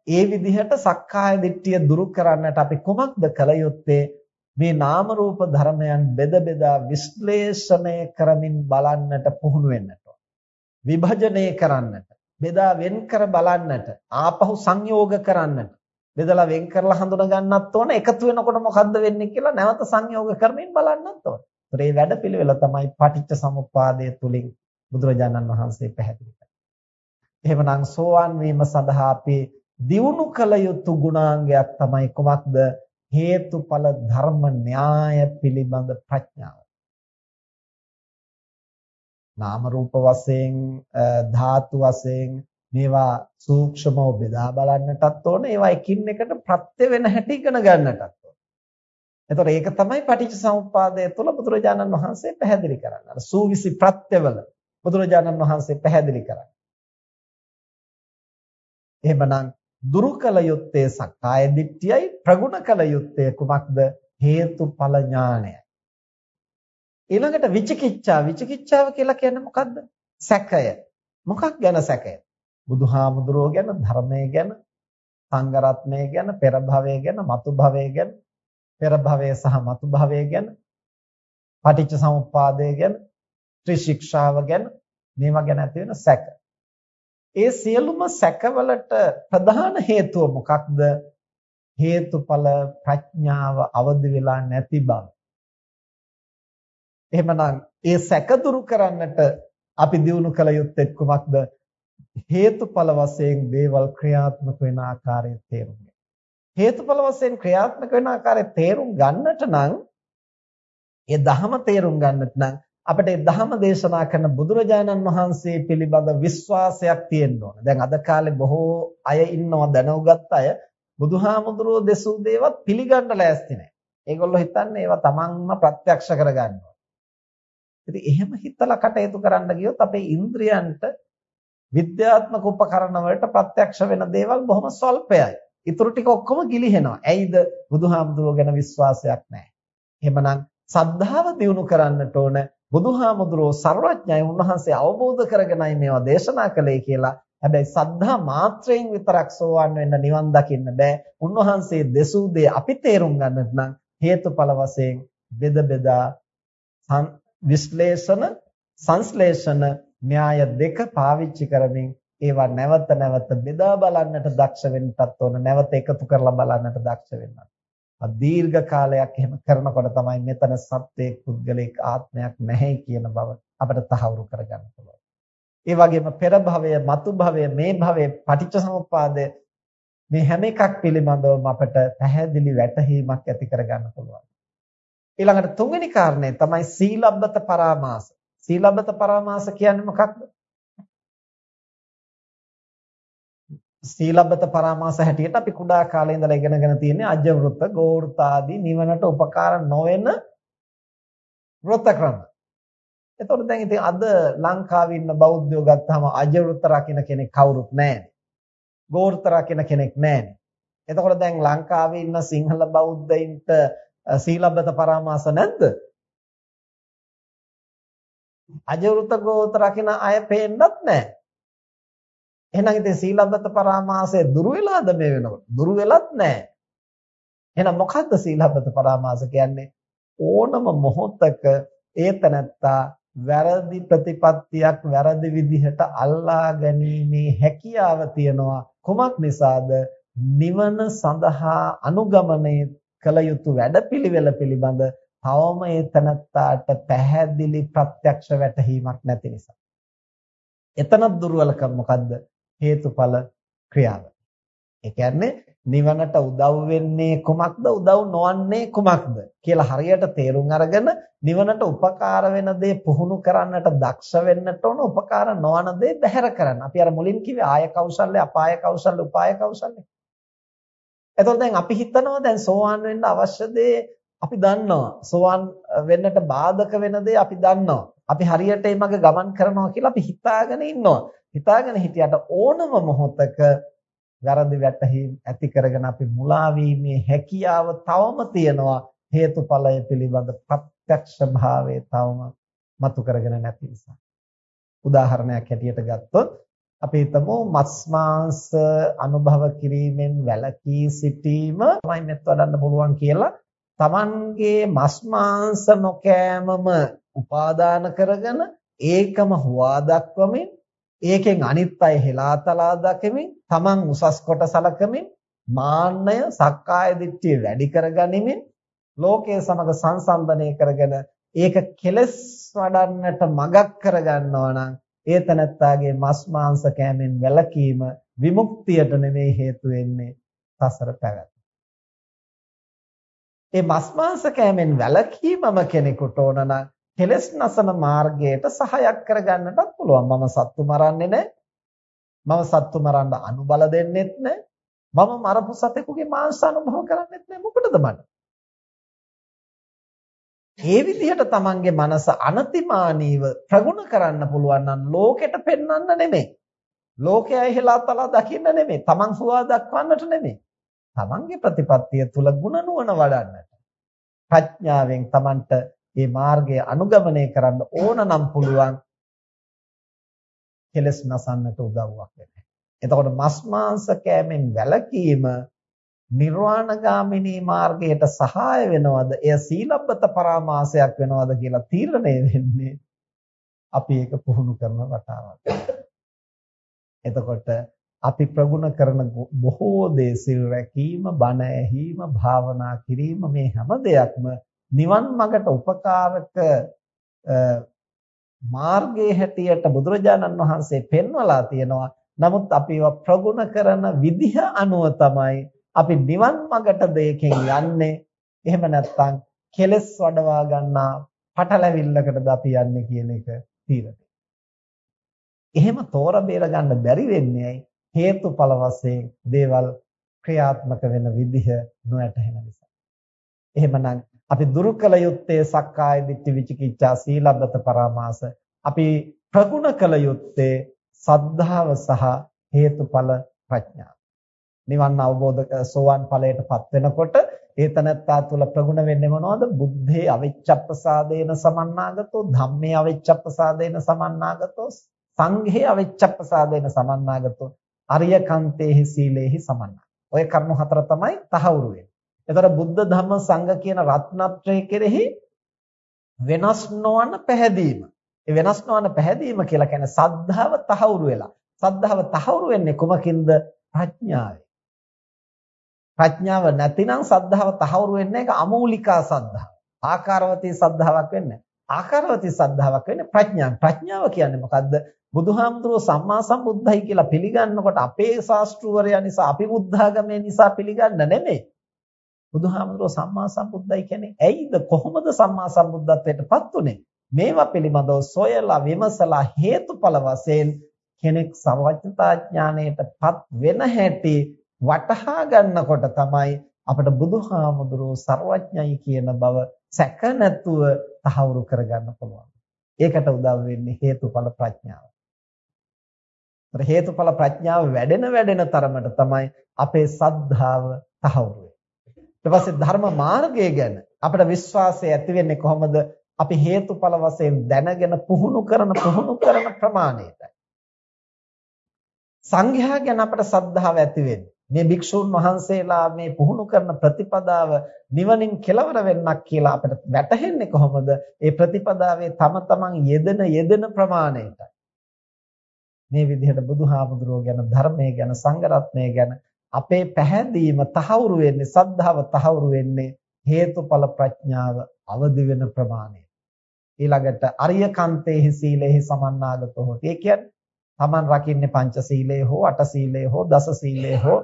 ඒ විදිහට සක්කාය දිට්ඨිය දුරු කරන්නට අපි කුමක්ද කළ යුත්තේ? මේ නාම රූප ධර්මයන් බෙද බෙදා විශ්ලේෂණය කරමින් බලන්නට පුහුණු වෙන්නට විභජනය කරන්නට බෙදා වෙන් කර බලන්නට ආපහු සංයෝග කරන්නට බෙදලා වෙන් කරලා හඳුනා ගන්නත් ඕන එකතු වෙනකොට මොකද්ද වෙන්නේ කියලා නැවත සංයෝග කරමින් බලන්නත් ඕන. ඒතර මේ වැඩපිළිවෙල තමයි පටිච්ච සමුප්පාදය තුලින් බුදුරජාණන් වහන්සේ පැහැදිලි කළේ. එහෙමනම් සෝවාන් වීම සඳහා අපි දියුණු කළ යුතු ගුණාංගයක් තමයි කොමක්ද? හේතුඵල ධර්ම න්‍යාය පිළිබඳ ප්‍රඥාව. නාම රූප වශයෙන් ධාතු වශයෙන් මේවා සූක්ෂමව බෙදා බලන්නටත් ඕන ඒවා එකින් එකට ප්‍රත්‍ය වෙන හැටි ඉගෙන ගන්නටත් ඕන. එතකොට ඒක තමයි පටිච්චසමුප්පාදය තුළ බුදුරජාණන් වහන්සේ පැහැදිලි කරන්නේ. අර සූවිසි ප්‍රත්‍යවල බුදුරජාණන් වහන්සේ පැහැදිලි කරන්නේ. එහෙමනම් දුරු කල යුත්තේ සක්කාය දිට්ඨියයි ප්‍රගුණ කල යුත්තේ කුමක්ද? හේතුඵල ඥානයයි. ඊළඟට විචිකිච්ඡා විචිකිච්ඡාව කියලා කියන්නේ මොකද්ද? සැකය. මොකක් ගැන සැකය? බුදුහාමුදුරුවෝ ගැන, ධර්මයේ ගැන, සංඝ රත්නය ගැන, පෙර භවය ගැන, මතු භවය ගැන, පෙර භවය සහ මතු භවය ගැන, පටිච්ච සමුප්පාදය ගැන, ත්‍රිශික්ෂාව ගැන මේවා ගැන ඇති වෙන සැක. ඒ සියලුම සැකවලට ප්‍රධාන හේතුව මොකක්ද? හේතුඵල ප්‍රඥාව අවදි වෙලා නැති බව. එහෙමනම් ඒ සැක දුරු කරන්නට අපි දිනු කළ යුත්තේ කුමක්ද? හේතුඵල වශයෙන් දේවල් ක්‍රියාත්මක වෙන ආකාරය තේරුම් ගන්න. හේතුඵල වශයෙන් ක්‍රියාත්මක වෙන ආකාරය තේරුම් ගන්නට නම් ඒ ධහම තේරුම් ගන්නට නම් අපිට ඒ ධහම දේශනා කරන බුදුරජාණන් වහන්සේ පිළිබඳ විශ්වාසයක් තියෙන්න ඕන. දැන් අද කාලේ බොහෝ අය ඉන්නවා දැනුගත් අය බුදුහාමුදුරුවෝ දෙසූ දේවත් පිළිගන්න ලෑස්ති නැහැ. ඒගොල්ලෝ හිතන්නේ ඒවා තමන්ම ප්‍රත්‍යක්ෂ කරගන්නවා. ඉතින් එහෙම හිතලා කටයුතු කරන්න ගියොත් අපේ ඉන්ද්‍රියන්ට විද්‍යාත්මක උපකරණ වලට ප්‍රත්‍යක්ෂ වෙන දේවල් බොහොම ස්වල්පයයි. ඊටු ටික ඔක්කොම ගිලිහෙනවා. ඇයිද? බුදුහාමුදුරුවෝ ගැන විශ්වාසයක් නැහැ. එහෙමනම් සද්ධාව දියුණු කරන්නට ඕන. බුදුහාමුදුරුවෝ ਸਰවඥයි උන්වහන්සේ අවබෝධ කරගෙනයි මේවා දේශනා කළේ කියලා. හැබැයි සද්ධා මාත්‍රයෙන් විතරක් සෝවන් වෙන්න නිවන් දකින්න බෑ. උන්වහන්සේ දෙසූ දේ අපි තේරුම් ගන්නට නම් හේතුඵල වශයෙන් බෙද බෙදා විශ්ලේෂණ සංශ්ලේෂණ න්‍යාය දෙක පාවිච්චි කරමින් ඒවා නැවත නැවත බෙදා බලන්නට දක්ෂ වෙන්නත් ඕන නැවත එකතු කරලා බලන්නට දක්ෂ වෙන්නත්. දීර්ඝ කාලයක් එහෙම කරනකොට තමයි මෙතන සත්‍යයේ පුද්ගලික ආත්මයක් නැහැ කියන බව අපිට තහවුරු කරගන්න පුළුවන්. ඒ වගේම පෙර භවය, මතු භවය, මේ භවයේ පටිච්චසමුප්පාදය මේ හැම එකක් පිළිබඳවම අපට පැහැදිලි වැටහීමක් ඇති කරගන්න පුළුවන්. ඊළඟට තුන්වෙනි කාරණය තමයි සීලබ්බත පරාමාස. සීලබ්බත පරාමාස කියන්නේ මොකක්ද? සීලබ්බත පරාමාස හැටියට අපි කුඩා කාලේ ඉඳලා ඉගෙනගෙන තියෙන්නේ අජවෘත, ගෝවෘත ආදී නිවනට උපකාර නොවන වෘත ක්‍රම. එතකොට දැන් ඉතින් අද ලංකාවේ ඉන්න බෞද්ධයෝ ගත්තාම අජවෘත රකින්න කෙනෙක් කවුරුත් නැහැ. ගෝවෘත රකින්න කෙනෙක් නැහැ. එතකොට දැන් ලංකාවේ ඉන්න සිංහල බෞද්ධයින්ට සීලබ්බත පරාමාස නැද්ද? අජවෘත ගෝවෘත රකින්න අය පේන්නත් නැහැ. එහෙනම් ඉතින් සීලබ්බත පරාමාසය දුරු වෙලාද මේ වෙනකොට? දුරු වෙලත් නැහැ. එහෙනම් මොකද්ද සීලබ්බත පරාමාස කියන්නේ? ඕනම මොහොතක ඒතනත්තා වැරදි ප්‍රතිපත්තියක් වැරදි විදිහට අල්ලා ගැනීමේ හැකියාව තියනවා. කුමක් නිසාද? නිවන සඳහා අනුගමනය කළ යුතු වැඩපිළිවෙල පිළිබඳ තවම ඒතනත්තාට පැහැදිලි ප්‍රත්‍යක්ෂ වැටහීමක් නැති නිසා. එතනත් දුර්වලකම මොකද්ද? හේතුඵල ක්‍රියාව. ඒ කියන්නේ නිවනට උදව් වෙන්නේ කුමක්ද උදව් නොවන්නේ කුමක්ද කියලා හරියට තේරුම් අරගෙන නිවනට උපකාර වෙන දේ පුහුණු කරන්නට දක්ෂ වෙන්නට ඕන උපකාර නොවන දේ බැහැර කරන්න. අපි අර මුලින් කිව්වේ ආය කෞශල්‍ය, අපාය කෞශල්‍ය, උපාය කෞශල්‍ය. එතකොට දැන් අපි හිතනවා දැන් සෝවාන් වෙන්න අවශ්‍ය දේ අපි දන්නවා. සෝවාන් වෙන්නට බාධක වෙන දේ අපි දන්නවා. අපි හරියට මේ මග ගමන් කරනවා කියලා අපි හිතාගෙන ඉන්නවා. හිතාගෙන හිටියට ඕනම මොහොතක වැරදි වැටහීම් ඇති කරගෙන අපි මුලා වීමේ හැකියාව තවම තියෙනවා හේතුඵලය පිළිබඳ ප්‍රත්‍යක්ෂ භාවයේ තවම මතු කරගෙන නැති නිසා. උදාහරණයක් හැටියට ගත්තොත් අපි හිතමු මස් මාංශ අනුභව කිරීමෙන් වැළකී සිටීම තමයි මෙත් වඩන්න පුළුවන් කියලා Tamanගේ මස් මාංශ නොකෑමම උපාදාන කරගෙන ඒකම හුවා දක්වමින් ඒකෙන් අනිත් අය හෙලාතලා දකිමින් තමන් උසස් කොට සලකමින් මාන්නය සක්කාය දිට්ඨිය වැඩි කරගනිමින් ලෝකයේ සමග සංසන්දනය කරගෙන ඒක කෙලස් වඩන්නට මගක් කරගන්නවා නම් ඒ තනත්තාගේ මස් මාංශ කෑමෙන් වැළකීම විමුක්තියට නෙමෙයි හේතු වෙන්නේ සසර පැවැත්ම. ඒ මස් මාංශ කෑමෙන් වැළකීමම කෙනෙකුට ඕන නම් කෙලස් නසන මාර්ගයට සහායක් කරගන්නටත් පුළුවන්. මම සත්තු මරන්නේ නැහැ. මම සත්තු මරන්න අනුබල දෙන්නෙත් නැහැ. මම මරපු සතෙකුගේ මාංශ අනුභව කරන්නෙත් නැහැ. මොකටද මට? මේ විදිහට තමන්ගේ මනස අනතිමානීව ප්‍රගුණ කරන්න පුළුවන් නම් ලෝකෙට පෙන්වන්න නෙමෙයි. ලෝකයයි හෙලා තලා දකින්න නෙමෙයි. තමන් සුවා දක්වන්නට නෙමෙයි. තමන්ගේ ප්‍රතිපත්තිය තුල ಗುಣ නුවණ වඩන්නට. ප්‍රඥාවෙන් තමන්ට මේ මාර්ගය අනුගමනය කරන්න ඕන නම් පුළුවන් කෙලස් නසන්නට උදව්වක් වෙන්නේ. එතකොට මස් මාංශ කෑමෙන් වැළකීම නිර්වාණගාමිනී මාර්ගයට සහාය වෙනවද? එය සීලබ්බත පරාමාසයක් වෙනවද කියලා තීරණය වෙන්නේ අපි ඒක පුහුණු කරන රටාවක්. එතකොට අපි ප්‍රගුණ කරන බොහෝ දේ සිල් රැකීම, බණ ඇහිීම, භාවනා කිරීම මේ හැම දෙයක්ම නිවන් මඟට උපකාරක මාර්ගයේ හැටියට බුදුරජාණන් වහන්සේ පෙන්වලා තියෙනවා. නමුත් අපි ඒවා ප්‍රගුණ කරන විදිහ අනුව තමයි අපි නිවන් මඟට දෙයකින් යන්නේ. එහෙම නැත්නම් කෙලස් වඩවා ගන්නා පටලැවිල්ලකටද අපි යන්නේ කියන එක තීරණය. එහෙම තෝර බේර ගන්න බැරි වෙන්නේ හේතුඵල වශයෙන් දේවල් ක්‍රියාත්මක වෙන විදිහ නොයැටහෙන නිසා. එහෙමනම් අපි දුරු කළ යුත්තේ සක්කාය දිට්ඨි විචිකිච්ඡා සීලබ්බත පරාමාස අපි ප්‍රගුණ කළ යුත්තේ සද්ධාව සහ හේතුඵල ප්‍රඥාව නිවන් අවබෝධ සෝවන් ඵලයටපත් වෙනකොට ඒ තනත්තා තුළ ප්‍රගුණ වෙන්නේ මොනවද බුද්ධේ අවිච්ඡප්පසාදේන සමන්නාගතෝ ධම්මේ අවිච්ඡප්පසාදේන සමන්නාගතෝ සංඝේ අවිච්ඡප්පසාදේන සමන්නාගතෝ අරියකන්තේහි සීලේහි සමන්නා ඔය කර්ම හතර තමයි තහවුරු වෙන්නේ එතකොට බුද්ධ ධම්ම සංඝ කියන රත්නත්‍රය කෙරෙහි වෙනස් නොවන පැහැදීම. ඒ වෙනස් නොවන පැහැදීම කියලා කියන්නේ සද්ධාව තහවුරු වෙලා. සද්ධාව තහවුරු වෙන්නේ කොමකින්ද? ප්‍රඥාවෙන්. ප්‍රඥාව නැතිනම් සද්ධාව තහවුරු වෙන්නේ ඒක අමූලිකා සද්ධා. ආකාරවතී සද්ධාාවක් වෙන්නේ ආකාරවතී සද්ධාාවක් වෙන්නේ ප්‍රඥා. ප්‍රඥාව කියන්නේ මොකද්ද? බුදුහාමුදුරුව සම්මා සම්බුද්ධයි කියලා පිළිගන්නකොට අපේ ශාස්ත්‍රවරයා නිසා අපි බුද්ධාගමේ නිසා පිළිගන්න නෙමෙයි. බුදුහාමුදුරුව සම්මා සම්බුද්ධයි කියන්නේ ඇයිද කොහොමද සම්මා සම්බුද්ධත්වයටපත් උනේ? මේවා පිළිබඳව සොයලා විමසලා හේතුඵල වශයෙන් කෙනෙක් සර්වඥතා ඥාණයටපත් වෙන හැටි වටහා ගන්නකොට තමයි අපිට බුදුහාමුදුරුව සර්වඥයි කියන බව සැක නැතුව තහවුරු කරගන්න පුළුවන්. ඒකට උදව් වෙන්නේ හේතුඵල ප්‍රඥාව. ඒතර හේතුඵල ප්‍රඥාව වැඩෙන වැඩෙන තරමට තමයි අපේ සද්ධාව තහවුරු වෙන්නේ. ඊට පස්සේ ධර්ම මාර්ගය ගැන අපිට විශ්වාසය ඇති වෙන්නේ කොහොමද? අපි හේතුඵල වශයෙන් දැනගෙන පුහුණු කරන පුහුණු කරන ප්‍රමාණයටයි. සංඝයා ගැන අපට සද්ධාව ඇති වෙන්නේ. මේ භික්ෂුන් වහන්සේලා මේ පුහුණු කරන ප්‍රතිපදාව නිවනින් කෙලවර වෙන්නක් කියලා අපිට වැටහෙන්නේ කොහොමද? ඒ ප්‍රතිපදාවේ තම තමන් යෙදෙන යෙදෙන ප්‍රමාණයටයි. මේ විදිහට බුදුහාමුදුරුවෝ ගැන ධර්මයේ ගැන සංඝරත්නය ගැන අපේ පැහැදීම තහවුරු වෙන්නේ සද්ධාව තහවුරු වෙන්නේ හේතුඵල ප්‍රඥාව අවදි වෙන ප්‍රමාණය. ඊළඟට අරිය කන්තේහි සීලේහි සමන්නාගතෝ හොති. ඒ කියන්නේ Taman රකින්නේ පංච සීලය හෝ අට සීලය හෝ දස සීලය හෝ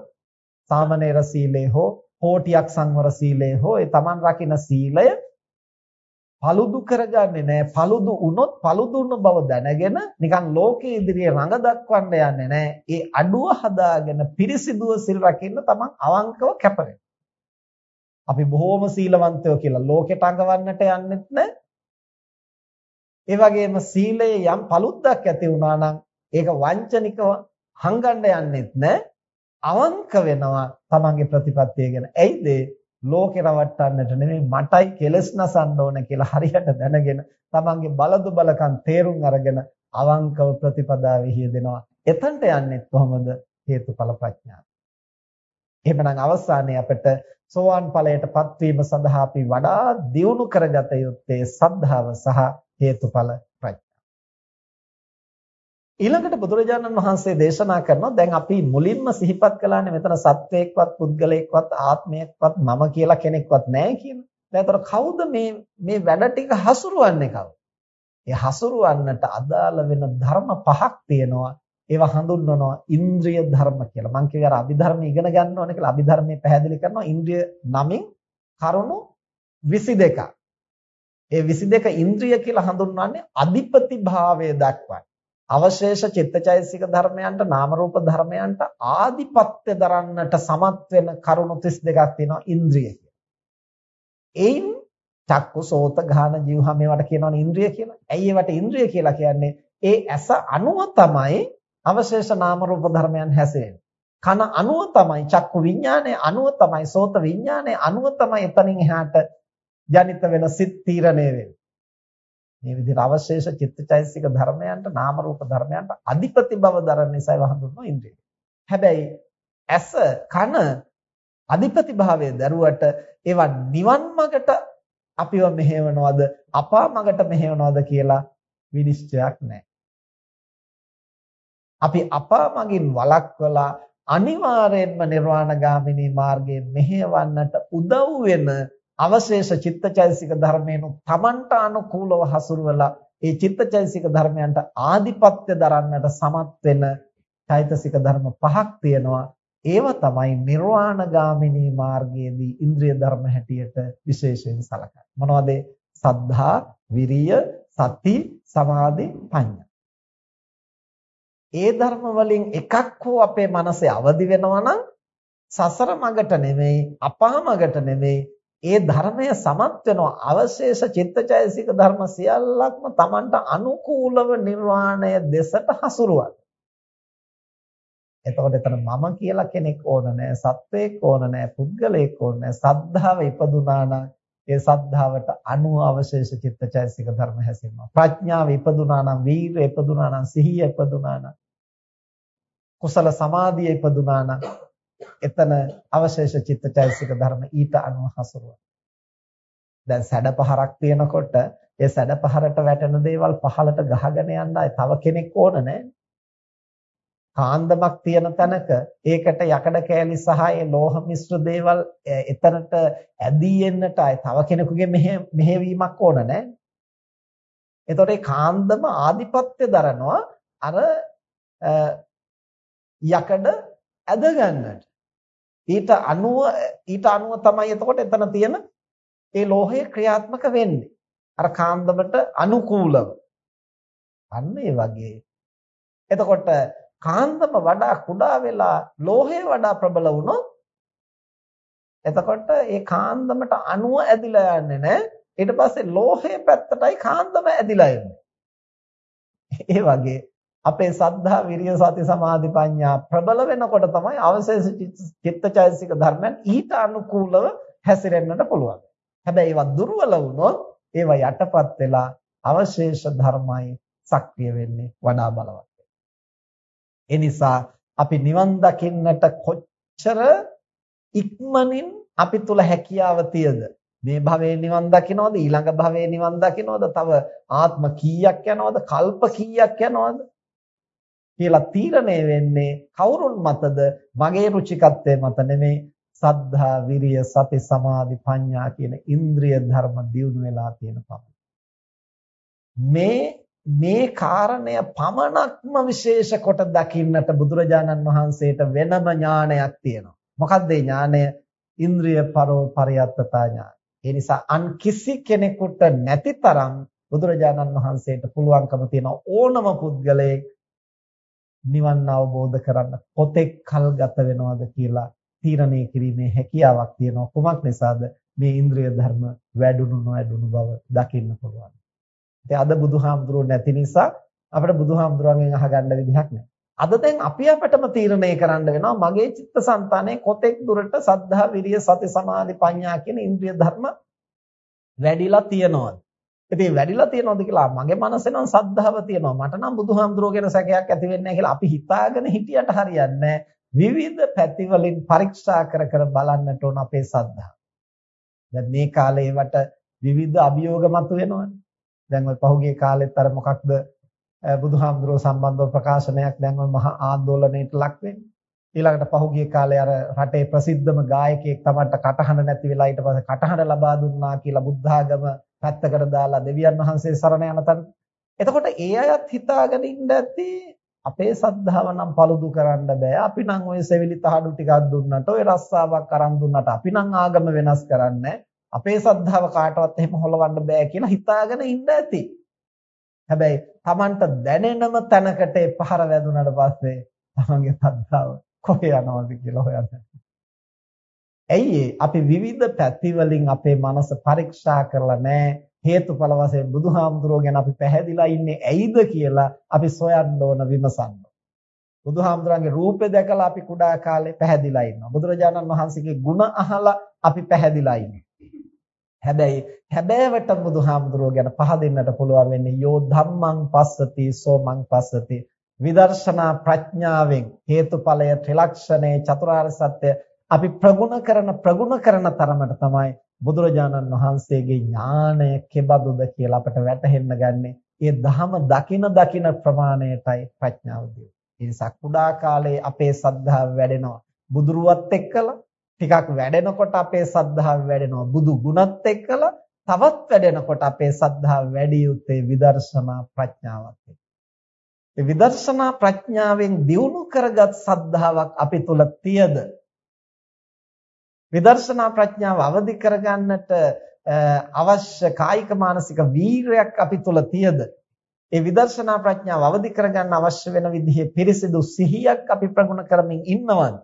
සාමනීර සීලය හෝ කෝටියක් සංවර සීලය හෝ ඒ Taman රකින්න සීලය paludu කරගන්නේ නැහැ. paludu වුණොත් paluduන බව දැනගෙන නිකන් ලෝකයේ ඉදිරියේ රඟ දක්වන්න යන්නේ නැහැ. ඒ අඩුව හදාගෙන පිරිසිදුව සිල් රකින්න තමන් අවංකව කැප අපි බොහෝම සීලවන්තයෝ කියලා ලෝකෙට අඟවන්නට යන්නෙත් නැහැ. ඒ වගේම සීලයේ යම් paluddක් ඇති වුණා නම් ඒක වංචනිකව හංගන්න යන්නෙත් නැහැ. අවංක වෙනවා තමන්ගේ ප්‍රතිපත්තිය ගැන. ඇයිද ලෝකේ රවට්ටන්නට නෙමෙයි මටයි කෙලස් නසන්න ඕන කියලා හරියට දැනගෙන තමන්ගේ බලදු බලකම් තේරුම් අරගෙන අවංකව ප්‍රතිපදාවෙහි යෙදෙනවා. එතනට යන්නේ කොහොමද? හේතුඵල ප්‍රඥාව. එහෙමනම් අවසානයේ අපිට සෝවාන් ඵලයටපත් වීම සඳහා අපි වඩා දියුණු කරගත යුත්තේ සද්ධාව සහ හේතුඵල ඊළඟට බුදුරජාණන් වහන්සේ දේශනා කරනවා දැන් අපි මුලින්ම සිහිපත් කළානේ මෙතන සත්වයක්වත් පුද්ගලයෙක්වත් ආත්මයක්වත් මම කියලා කෙනෙක්වත් නැහැ කියන. දැන් ඒතර කවුද මේ මේ වැඩ ටික හසුරුවන්නේ කවුද? ඒ හසුරුවන්නට අදාළ වෙන ධර්ම පහක් තියෙනවා. ඒවා හඳුන්වනවා ඉන්ද්‍රිය ධර්ම කියලා. මම කියව අර අභිධර්ම ඉගෙන ගන්න ඕනේ කියලා අභිධර්මයේ පැහැදිලි කරනවා ඉන්ද්‍රිය නමින් කරුණු 22ක්. ඒ 22 ඉන්ද්‍රිය කියලා හඳුන්වන්නේ අධිපති භාවය දක්වන. අවශේෂ චිත්තචෛතසික ධර්මයන්ට නාම රූප ධර්මයන්ට ආධිපත්‍ය දරන්නට සමත් වෙන කරුණු 32ක් තියෙනවා ඉන්ද්‍රිය කියලා. ඒයින් චක්කු සෝත ගාන જીවහා මේවට කියනවනේ ඉන්ද්‍රිය කියලා. ඇයි ඒවට ඉන්ද්‍රිය කියලා කියන්නේ? ඒ ඇස අනුව තමයි අවශේෂ නාම රූප ධර්මයන් හැසිරෙන්නේ. කන අනුව තමයි චක්කු විඥානය අනුව තමයි සෝත විඥානය අනුව තමයි එතනින් එහාට ජනිත වෙන සිත් තීරණය වෙන්නේ. මේ විදිහට අවශේෂ චිත්තචෛතසික ධර්මයන්ට නාම රූප ධර්මයන්ට අධිපති බව දරන නිසා ඒවා හඳුන්වනවා ඉන්ද්‍රිය. හැබැයි ඇස කන අධිපති භාවයේ දරුවට ඒවා නිවන් මාර්ගට අපිව මෙහෙවනවද අපා මාර්ගට මෙහෙවනවද කියලා විනිශ්චයක් නැහැ. අපි අපා මගින් වළක්වලා අනිවාර්යයෙන්ම නිර්වාණගාමිනී මාර්ගයේ මෙහෙවන්නට උදව් වෙන අවශේෂ චිත්තචෛතසික ධර්මයෙන් තමන්ට අනුකූලව හසුරුවලා ඒ චිත්තචෛතසික ධර්මයන්ට ආධිපත්‍ය දරන්නට සමත් වෙන චෛතසික ධර්ම පහක් තියෙනවා. ඒව තමයි නිර්වාණගාමිනී මාර්ගයේදී ඉන්ද්‍රිය ධර්ම හැටියට විශේෂයෙන් සලකන්නේ මොනවද? සද්ධා විරිය සති සමාධි ප්‍රඥා ඒ ධර්ම වලින් එකක් හෝ අපේ මනසේ අවදි වෙනවා නම් සසර මගට නෙමෙයි අපා මගට නෙමෙයි ඒ ධර්මය සමත් වෙනවා අවශේෂ චිත්තචෛසික ධර්ම සියල්ලක්ම Tamanට අනුකූලව නිර්වාණය දෙසට හසුරුවන. එතකොට එතන මම කියලා කෙනෙක් ඕන නැහැ, සත්වයක් ඕන නැහැ, පුද්ගලයෙක් ඕන නැහැ. සද්ධාව ඉපදුනා නම් ඒ සද්ධාවට අනුව අවශේෂ චිත්තචෛසික ධර්ම හැසිරෙනවා. ප්‍රඥාව ඉපදුනා නම්, වීරිය ඉපදුනා නම්, සිහිය ඉපදුනා නම්, කුසල සමාධිය ඉපදුනා නම් එතන අවශේෂ චිත්තචෛතසික ධර්ම ඊට අනුව හසුරුවන. දැන් සැඩ පහරක් තියෙනකොට ඒ සැඩ පහරට වැටෙන දේවල් පහලට ගහගෙන යන්නයි තව කෙනෙක් ඕන නැහැ. කාන්දමක් තියෙන තැනක ඒකට යකඩ කෑලි සහ ඒ ලෝහ මිශ්‍ර දේවල් එතනට ඇදී එන්නට අය තව කෙනෙකුගේ මෙහෙවීමක් ඕන නැහැ. එතකොට ඒ කාන්දම ආධිපත්‍ය දරනවා අර යකඩ ඇද ගන්නට. ඊට අනුව ඊට අනුව තමයි එතකොට එතන තියෙන ඒ ලෝහය ක්‍රියාත්මක වෙන්නේ. අර කාන්දමට අනුකූලව. අන්න ඒ වගේ. එතකොට කාන්දම වඩා කුඩා වෙලා ලෝහය වඩා ප්‍රබල වුණොත් එතකොට ඒ කාන්දමට අණුව ඇදිලා යන්නේ නැහැ. ඊට පස්සේ ලෝහයේ පැත්තටයි කාන්දම ඇදිලා එන්නේ. ඒ වගේ අපේ සද්ධා විරිය සති සමාධි ප්‍රඥා ප්‍රබල වෙනකොට තමයි අවශේෂ චිත්තචෛතසික ධර්මයන් ඊට අනුකූලව හැසිරෙන්නට පුළුවන්. හැබැයි ඒවා දුර්වල වුණොත් ඒවා යටපත් වෙලා අවශේෂ ධර්මයි සක්‍රිය වෙන්නේ වඩා බලවත්. ඒ නිසා අපි නිවන් දකින්නට කොච්චර ඉක්මනින් අපි තුල හැකියාව තියද? මේ භවයේ නිවන් දකින්නවද ඊළඟ භවයේ නිවන් දකින්නවද තව ආත්ම කීයක් යනවද? කල්ප කීයක් යනවද? කියලා තීරණය වෙන්නේ කවුරුන් මතද මගේ රුචිකත්වයේ මත නෙමෙයි සද්ධා විරිය සති සමාධි ප්‍රඥා කියන ඉන්ද්‍රිය ධර්ම දියුණු වෙලා තියෙන පමණ මේ මේ කාරණය පමණක්ම විශේෂ කොට දකින්නට බුදුරජාණන් වහන්සේට වෙනම ඥානයක් තියෙනවා. මොකක්ද ඒ ඥානය? ඉන්ද්‍රිය පරෝ පරියත්තතා ඥාන. ඒ නිසා අන් කිසි කෙනෙකුට නැති තරම් බුදුරජාණන් වහන්සේට පුළුවන්කම තියෙන ඕනම පුද්ගලයෙක් නිවන් අවබෝධ කරන්න කොතෙක් කල් ගත වෙනවද කියලා තීරණය කිරීමේ හැකියාවක් තියෙනවා. කුමක් නිසාද? මේ ඉන්ද්‍රිය ධර්ම වැඩුණු නොවැඩුණු බව දකින්න පුළුවන්. ඉතින් අද බුදුහාමුදුරුවෝ නැති නිසා අපිට බුදුහාමුදුරුවන්ගෙන් අහගන්න විදිහක් නැහැ. අද දැන් අපි අපටම තීරණය කරන්න වෙනවා මගේ චිත්තසංතානයේ කොතෙක් දුරට සද්ධා විරිය සති සමාධි ප්‍රඥා කියන ඉන්ද්‍රිය ධර්ම වැඩිලා තියෙනවද? ඉතින් වැඩිලා තියනවද කියලා මගේ මනසේ නම් සද්ධාව තියෙනවා. මට නම් බුදුහාමුදුරුවෝ ගැන සැකයක් ඇති වෙන්නේ නැහැ කියලා අපි හිතාගෙන හිටියට හරියන්නේ විවිධ පැතිවලින් පරීක්ෂා කර කර බලන්නට ඕන අපේ සද්ධාව. දැන් මේ කාලේ වට විවිධ අභියෝග මතුවෙනවනේ. දැන් ওই පහුගිය කාලෙත් අර මොකක්ද බුදුහාමුදුරුවෝ සම්බන්ධව ප්‍රකාශනයක් දැන් ওই මහා ආందోලනයට ලක් වෙන්නේ. ඊළඟට පහුගිය කාලේ අර රටේ ප්‍රසිද්ධම ගායකයෙක් තමන්ට කටහඬ නැති වෙලා ඊට පස්සේ කටහඬ ලබා දුන්නා කියලා බුද්ධාගම පැත්තකට දාලා දෙවියන් වහන්සේ සරණ යන තැන. එතකොට ඒ අයත් හිතාගෙන ඉන්න ඇති අපේ සද්ධාව නම් paludu කරන්න බෑ. අපි නම් ওই සෙවිලි තහඩු ටිකක් දුන්නට ඔය රස්සාවක් අරන් දුන්නට අපි නම් ආගම වෙනස් කරන්නේ අපේ සද්ධාව කාටවත් එහෙම හොලවන්න බෑ කියලා හිතාගෙන ඉන්න ඇති. හැබැයි Tamanට දැනෙනම තැනකට පහර වැදුනට පස්සේ තමන්ගේ සද්ධාව කොහේ යනවද කියලා හොයන්න. ඇයි අපි විවිධ පැති වලින් අපේ මනස පරීක්ෂා කරලා නැහැ. හේතුඵල වශයෙන් බුදුහාමුදුරුවෝ ගැන අපි පැහැදිලා ඉන්නේ ඇයිද කියලා අපි සොයන්න ඕන විමසන්න. බුදුහාමුදුරන්ගේ රූපේ දැකලා අපි කුඩා කාලේ පැහැදිලා ඉන්නවා. බුදුරජාණන් වහන්සේගේ ගුණ අහලා අපි පැහැදිලා ඉන්නවා. හැබැයි හැබෑවට බුදුහාමුදුරුවෝ ගැන පහදින්නට පුළුවන් වෙන්නේ යෝ ධම්මං පස්සති සෝමං පස්සති විදර්ශනා ප්‍රඥාවෙන් හේතුඵලය ත්‍රිලක්ෂණේ චතුරාර්ය සත්‍ය අපි ප්‍රගුණ කරන ප්‍රගුණ කරන තරමට තමයි බුදුරජාණන් වහන්සේගේ ඥාණය කෙබඳුද කියලා අපට වැටහෙන්න ගන්නේ. ඒ ධහම දකින දකින ප්‍රමාණයටයි ප්‍රඥාව දියුනේ. ඒ නිසා කුඩා කාලේ අපේ සද්ධාව වැඩෙනවා. බුදුරුවත් එක්කලා ටිකක් වැඩෙනකොට අපේ සද්ධාව වැඩෙනවා බුදු ගුණත් එක්කලා තවත් වැඩෙනකොට අපේ සද්ධාව වැඩි යුත්තේ විදර්ශනා ප්‍රඥාවත් එක්ක. ඒ විදර්ශනා ප්‍රඥාවෙන් දියුණු කරගත් සද්ධාාවක් අපි තුල තියද විදර්ශනා ප්‍රඥාව අවදි කරගන්නට අවශ්‍ය කායික මානසික වීරයක් අපි තුල තියද ඒ විදර්ශනා ප්‍රඥාව අවදි කරගන්න අවශ්‍ය වෙන විදිහේ පිරිසිදු සිහියක් අපි ප්‍රගුණ කරමින් ඉන්නවද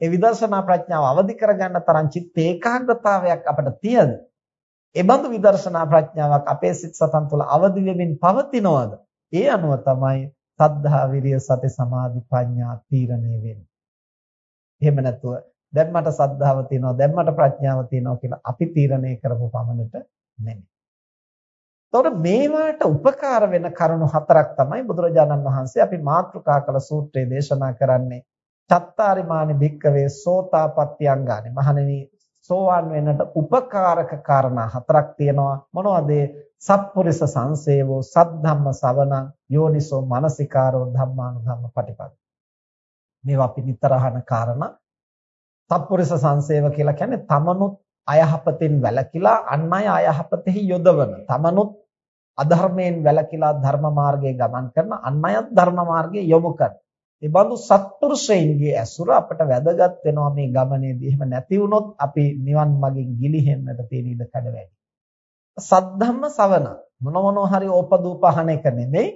ඒ විදර්ශනා ප්‍රඥාව අවදි කරගන්න තරම් චිත්ත ඒකාග්‍රතාවයක් අපිට තියෙද? ඒ බඳු විදර්ශනා ප්‍රඥාවක් අපේ සිත් සතන් තුළ අවදි වෙමින් පවතිනවද? ඒ අනුව තමයි සද්ධා විරිය සති සමාධි ප්‍රඥා තීරණය වෙන්නේ. එහෙම නැතුව දැන් මට සද්ධාව තියෙනවා දැන් මට ප්‍රඥාව තියෙනවා කියලා අපි තීරණය කරපු පමණට නෙමෙයි. එතකොට මේවාට උපකාර වෙන කරුණු හතරක් තමයි බුදුරජාණන් වහන්සේ අපි මාතෘකා කළ සූත්‍රයේ දේශනා කරන්නේ. චත්තාරිමානි භික්කවේ සෝතාපට්ටි අංගානේ මහණෙනි සෝවාන් වෙන්නට උපකාරක කාරණා හතරක් තියෙනවා මොනවද සත්පුරිස සංසේවෝ සද්ධම්ම සවණං යෝනිසෝ මනසිකාරෝ ධම්මානුධම්ම පටිපද මේවා අපි නිතර අහන කාරණා. සත්පුරුෂ සංසේව කියලා කියන්නේ තමනුත් අයහපතෙන් වැළකීලා අන් අය අයහපතෙහි යොදවන. තමනුත් අධර්මයෙන් වැළකීලා ධර්ම මාර්ගයේ ගමන් කරන අන් අයත් ධර්ම මාර්ගයේ යොමු කරන. ඒ බඳු සත්පුරුෂයින්ගේ ඇසුර අපට වැදගත් වෙනවා මේ ගමනේදී. එහෙම නැති වුණොත් අපි නිවන් මගින් ගිලිහෙන්නට තියෙන ඉඩ කඩ වැඩි. සද්ධම්ම සවන මොන මොනවා හරි ඕපදූපහන එක නෙමෙයි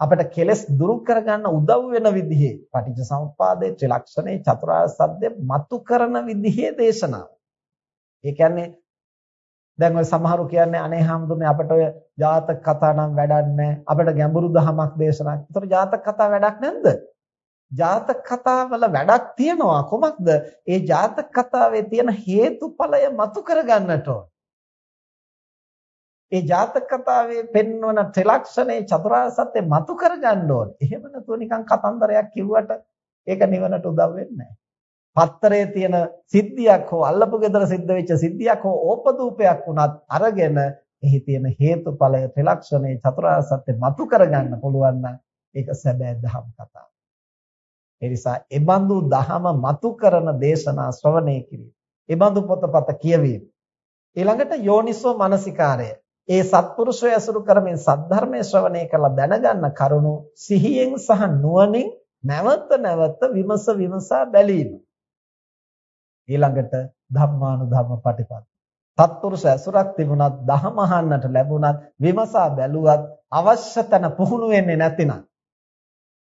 අපිට කෙලස් දුරු කරගන්න උදව් වෙන විදිහේ පටිච්ච සමුප්පාදයේ ත්‍රිලක්ෂණේ චතුරාර්ය සත්‍ය මතු කරන විදිහේ දේශනාව. ඒ කියන්නේ දැන් ඔය සමහරු කියන්නේ අනේ හැමදෙන්නේ අපිට ඔය ජාතක කතා නම් වැඩක් නැහැ. අපිට ගැඹුරු දහමක් දේශනා. ඒතර ජාතක කතා වැඩක් නැද්ද? ජාතක කතාවල වැඩක් තියනවා. කොහොමද? ඒ ජාතක කතාවේ තියෙන හේතුඵලය මතු කරගන්නට ඕන. ඒ ජාතක කතාවේ පෙන්වන ත්‍රිලක්ෂණේ චතුරාර්ය සත්‍ය මතු කරගන්න ඕනේ. එහෙම නැතුව නිකන් කතන්දරයක් කිව්වට ඒක නිවනට උදව් වෙන්නේ පත්තරේ තියෙන සිද්ධියක් හෝ අල්ලපු ගෙදර සිද්ධ වෙච්ච සිද්ධියක් හෝ ඕපදූපයක් වුණත් අරගෙන එහි තියෙන හේතුඵලය ත්‍රිලක්ෂණේ චතුරාර්ය සත්‍ය මතු කරගන්න පුළුවන් නම් ඒක සැබෑ දහම් කතාව. ඒ නිසා එබඳු දහම මතු කරන දේශනා ශ්‍රවණය කිරීම. එබඳු පොතපත කියවීම. ඊළඟට යෝනිසෝ මනසිකාරය. ඒ සත්පුරුෂය ඇසුරු කරමින් සද්ධර්මයේ ශ්‍රවණය කරලා දැනගන්න කරුණු සිහියෙන් සහ නුවණින් නැවත නැවත විමස විමසා බැලීම. ඊළඟට ධම්මානුධම්ම පටිපද. සත්පුරුෂ ඇසුරක් තිබුණත් දහම අහන්නට ලැබුණත් විමසා බැලුවත් අවශ්‍ය තැන පුහුණු වෙන්නේ නැතිනම්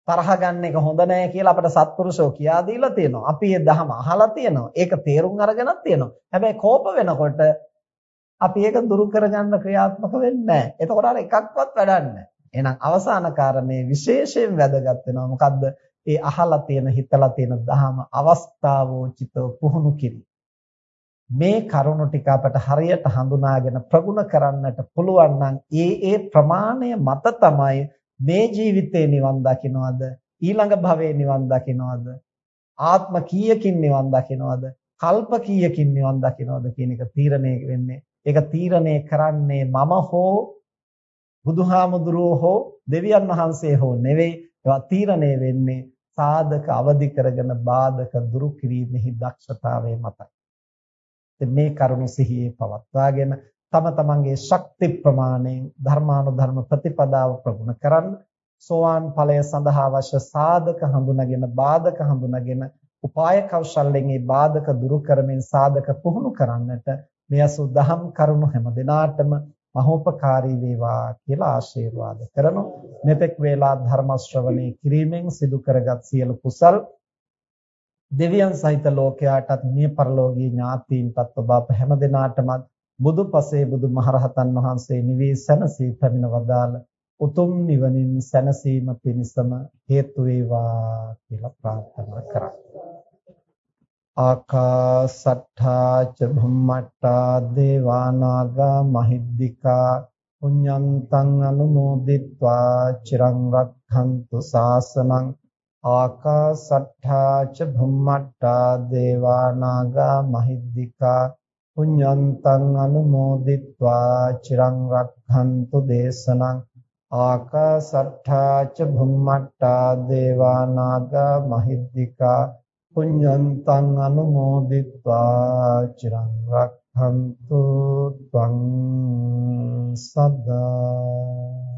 තරහ ගන්න එක හොඳ නෑ කියලා අපිට සත්පුරුෂෝ කියා දීලා තියෙනවා. අපි ඒ දහම අහලා තියෙනවා. ඒක තේරුම් අරගෙනත් තියෙනවා. හැබැයි කෝප වෙනකොට අපි ඒක දුරු කරගන්න ක්‍රියාත්මක වෙන්නේ නැහැ. එතකොට අර එකක්වත් වැඩක් නැහැ. එහෙනම් අවසාන කාරණේ විශේෂයෙන් වැදගත් වෙනවා. මොකද්ද? ඒ අහලා තියෙන හිතලා තියෙන දහම අවස්ථාවෝචිතව පුහුණු කිරීම. මේ කරුණු ටික අපට හරියට හඳුනාගෙන ප්‍රගුණ කරන්නට පුළුවන් නම් ඒ ඒ ප්‍රමාණය මත තමයි මේ ජීවිතේ නිවන් දකින්නවද ඊළඟ භවයේ නිවන් දකින්නවද ආත්ම කීයකින් නිවන් දකින්නවද කල්ප කීයකින් නිවන් දකින්නවද කියන එක තීරණය වෙන්නේ ඒක තීරණය කරන්නේ මම හෝ බුදුහාමුදුරුවෝ හෝ දෙවියන් වහන්සේ හෝ නෙවෙයි ඒවා තීරණය වෙන්නේ සාධක අවදි කරගෙන බාධක දුරු කිරීමෙහි දක්ෂතාවය මතයි. ඉතින් මේ කරුණු සිහියේ පවත්වාගෙන තම තමන්ගේ ශක්ති ප්‍රමාණයෙන් ධර්මානුධර්ම ප්‍රතිපදාව ප්‍රගුණ කරන්න සෝවාන් ඵලය සඳහා අවශ්‍ය සාධක හඳුනාගෙන බාධක හඳුනාගෙන උපාය කෞශල්‍යයෙන් මේ බාධක දුරු කරමින් සාධක පුහුණු කරන්නට මේ අසු දහම් කරුණු හැම දිනාටම මහෝපකාරී වේවා කියලා ආශිර්වාද කරනවා. මෙතෙක් වේලා ධර්ම ශ්‍රවණේ කිරීමෙන් සිදු කරගත් සියලු කුසල් දෙවියන් සහිත ලෝකයාටත් මිය පරලෝකීය ඥාතීන්ටත් ඔබ අප හැම දිනාටම බුදුපසේ බුදු මහරහතන් වහන්සේ නිවී සැනසී පැමිණ වදාළ උතුම් නිවනින් සැනසීම පිණිසම හේතු වේවා කියලා ප්‍රාර්ථනා කරා. ආකාසට්ඨා ච භුම්මට්ඨා දේවානාගා මහිද්దికා පුඤ්ඤන්තං අනුමෝදිත්වා චිරං රක්ඛන්තු සාසනං ආකාසට්ඨා ච භුම්මට්ඨා දේවානාගා මහිද්దికා පුඤ්ඤන්තං අනුමෝදිත්වා චිරං රක්ඛන්තු දේශනං ආකාසට්ඨා ච භුම්මට්ඨා දේවානාගා මහිද්దికා පුඤ්ඤන්තං අනුමෝදිත්වා චිරං රක්ඛන්තු ත්වං සදා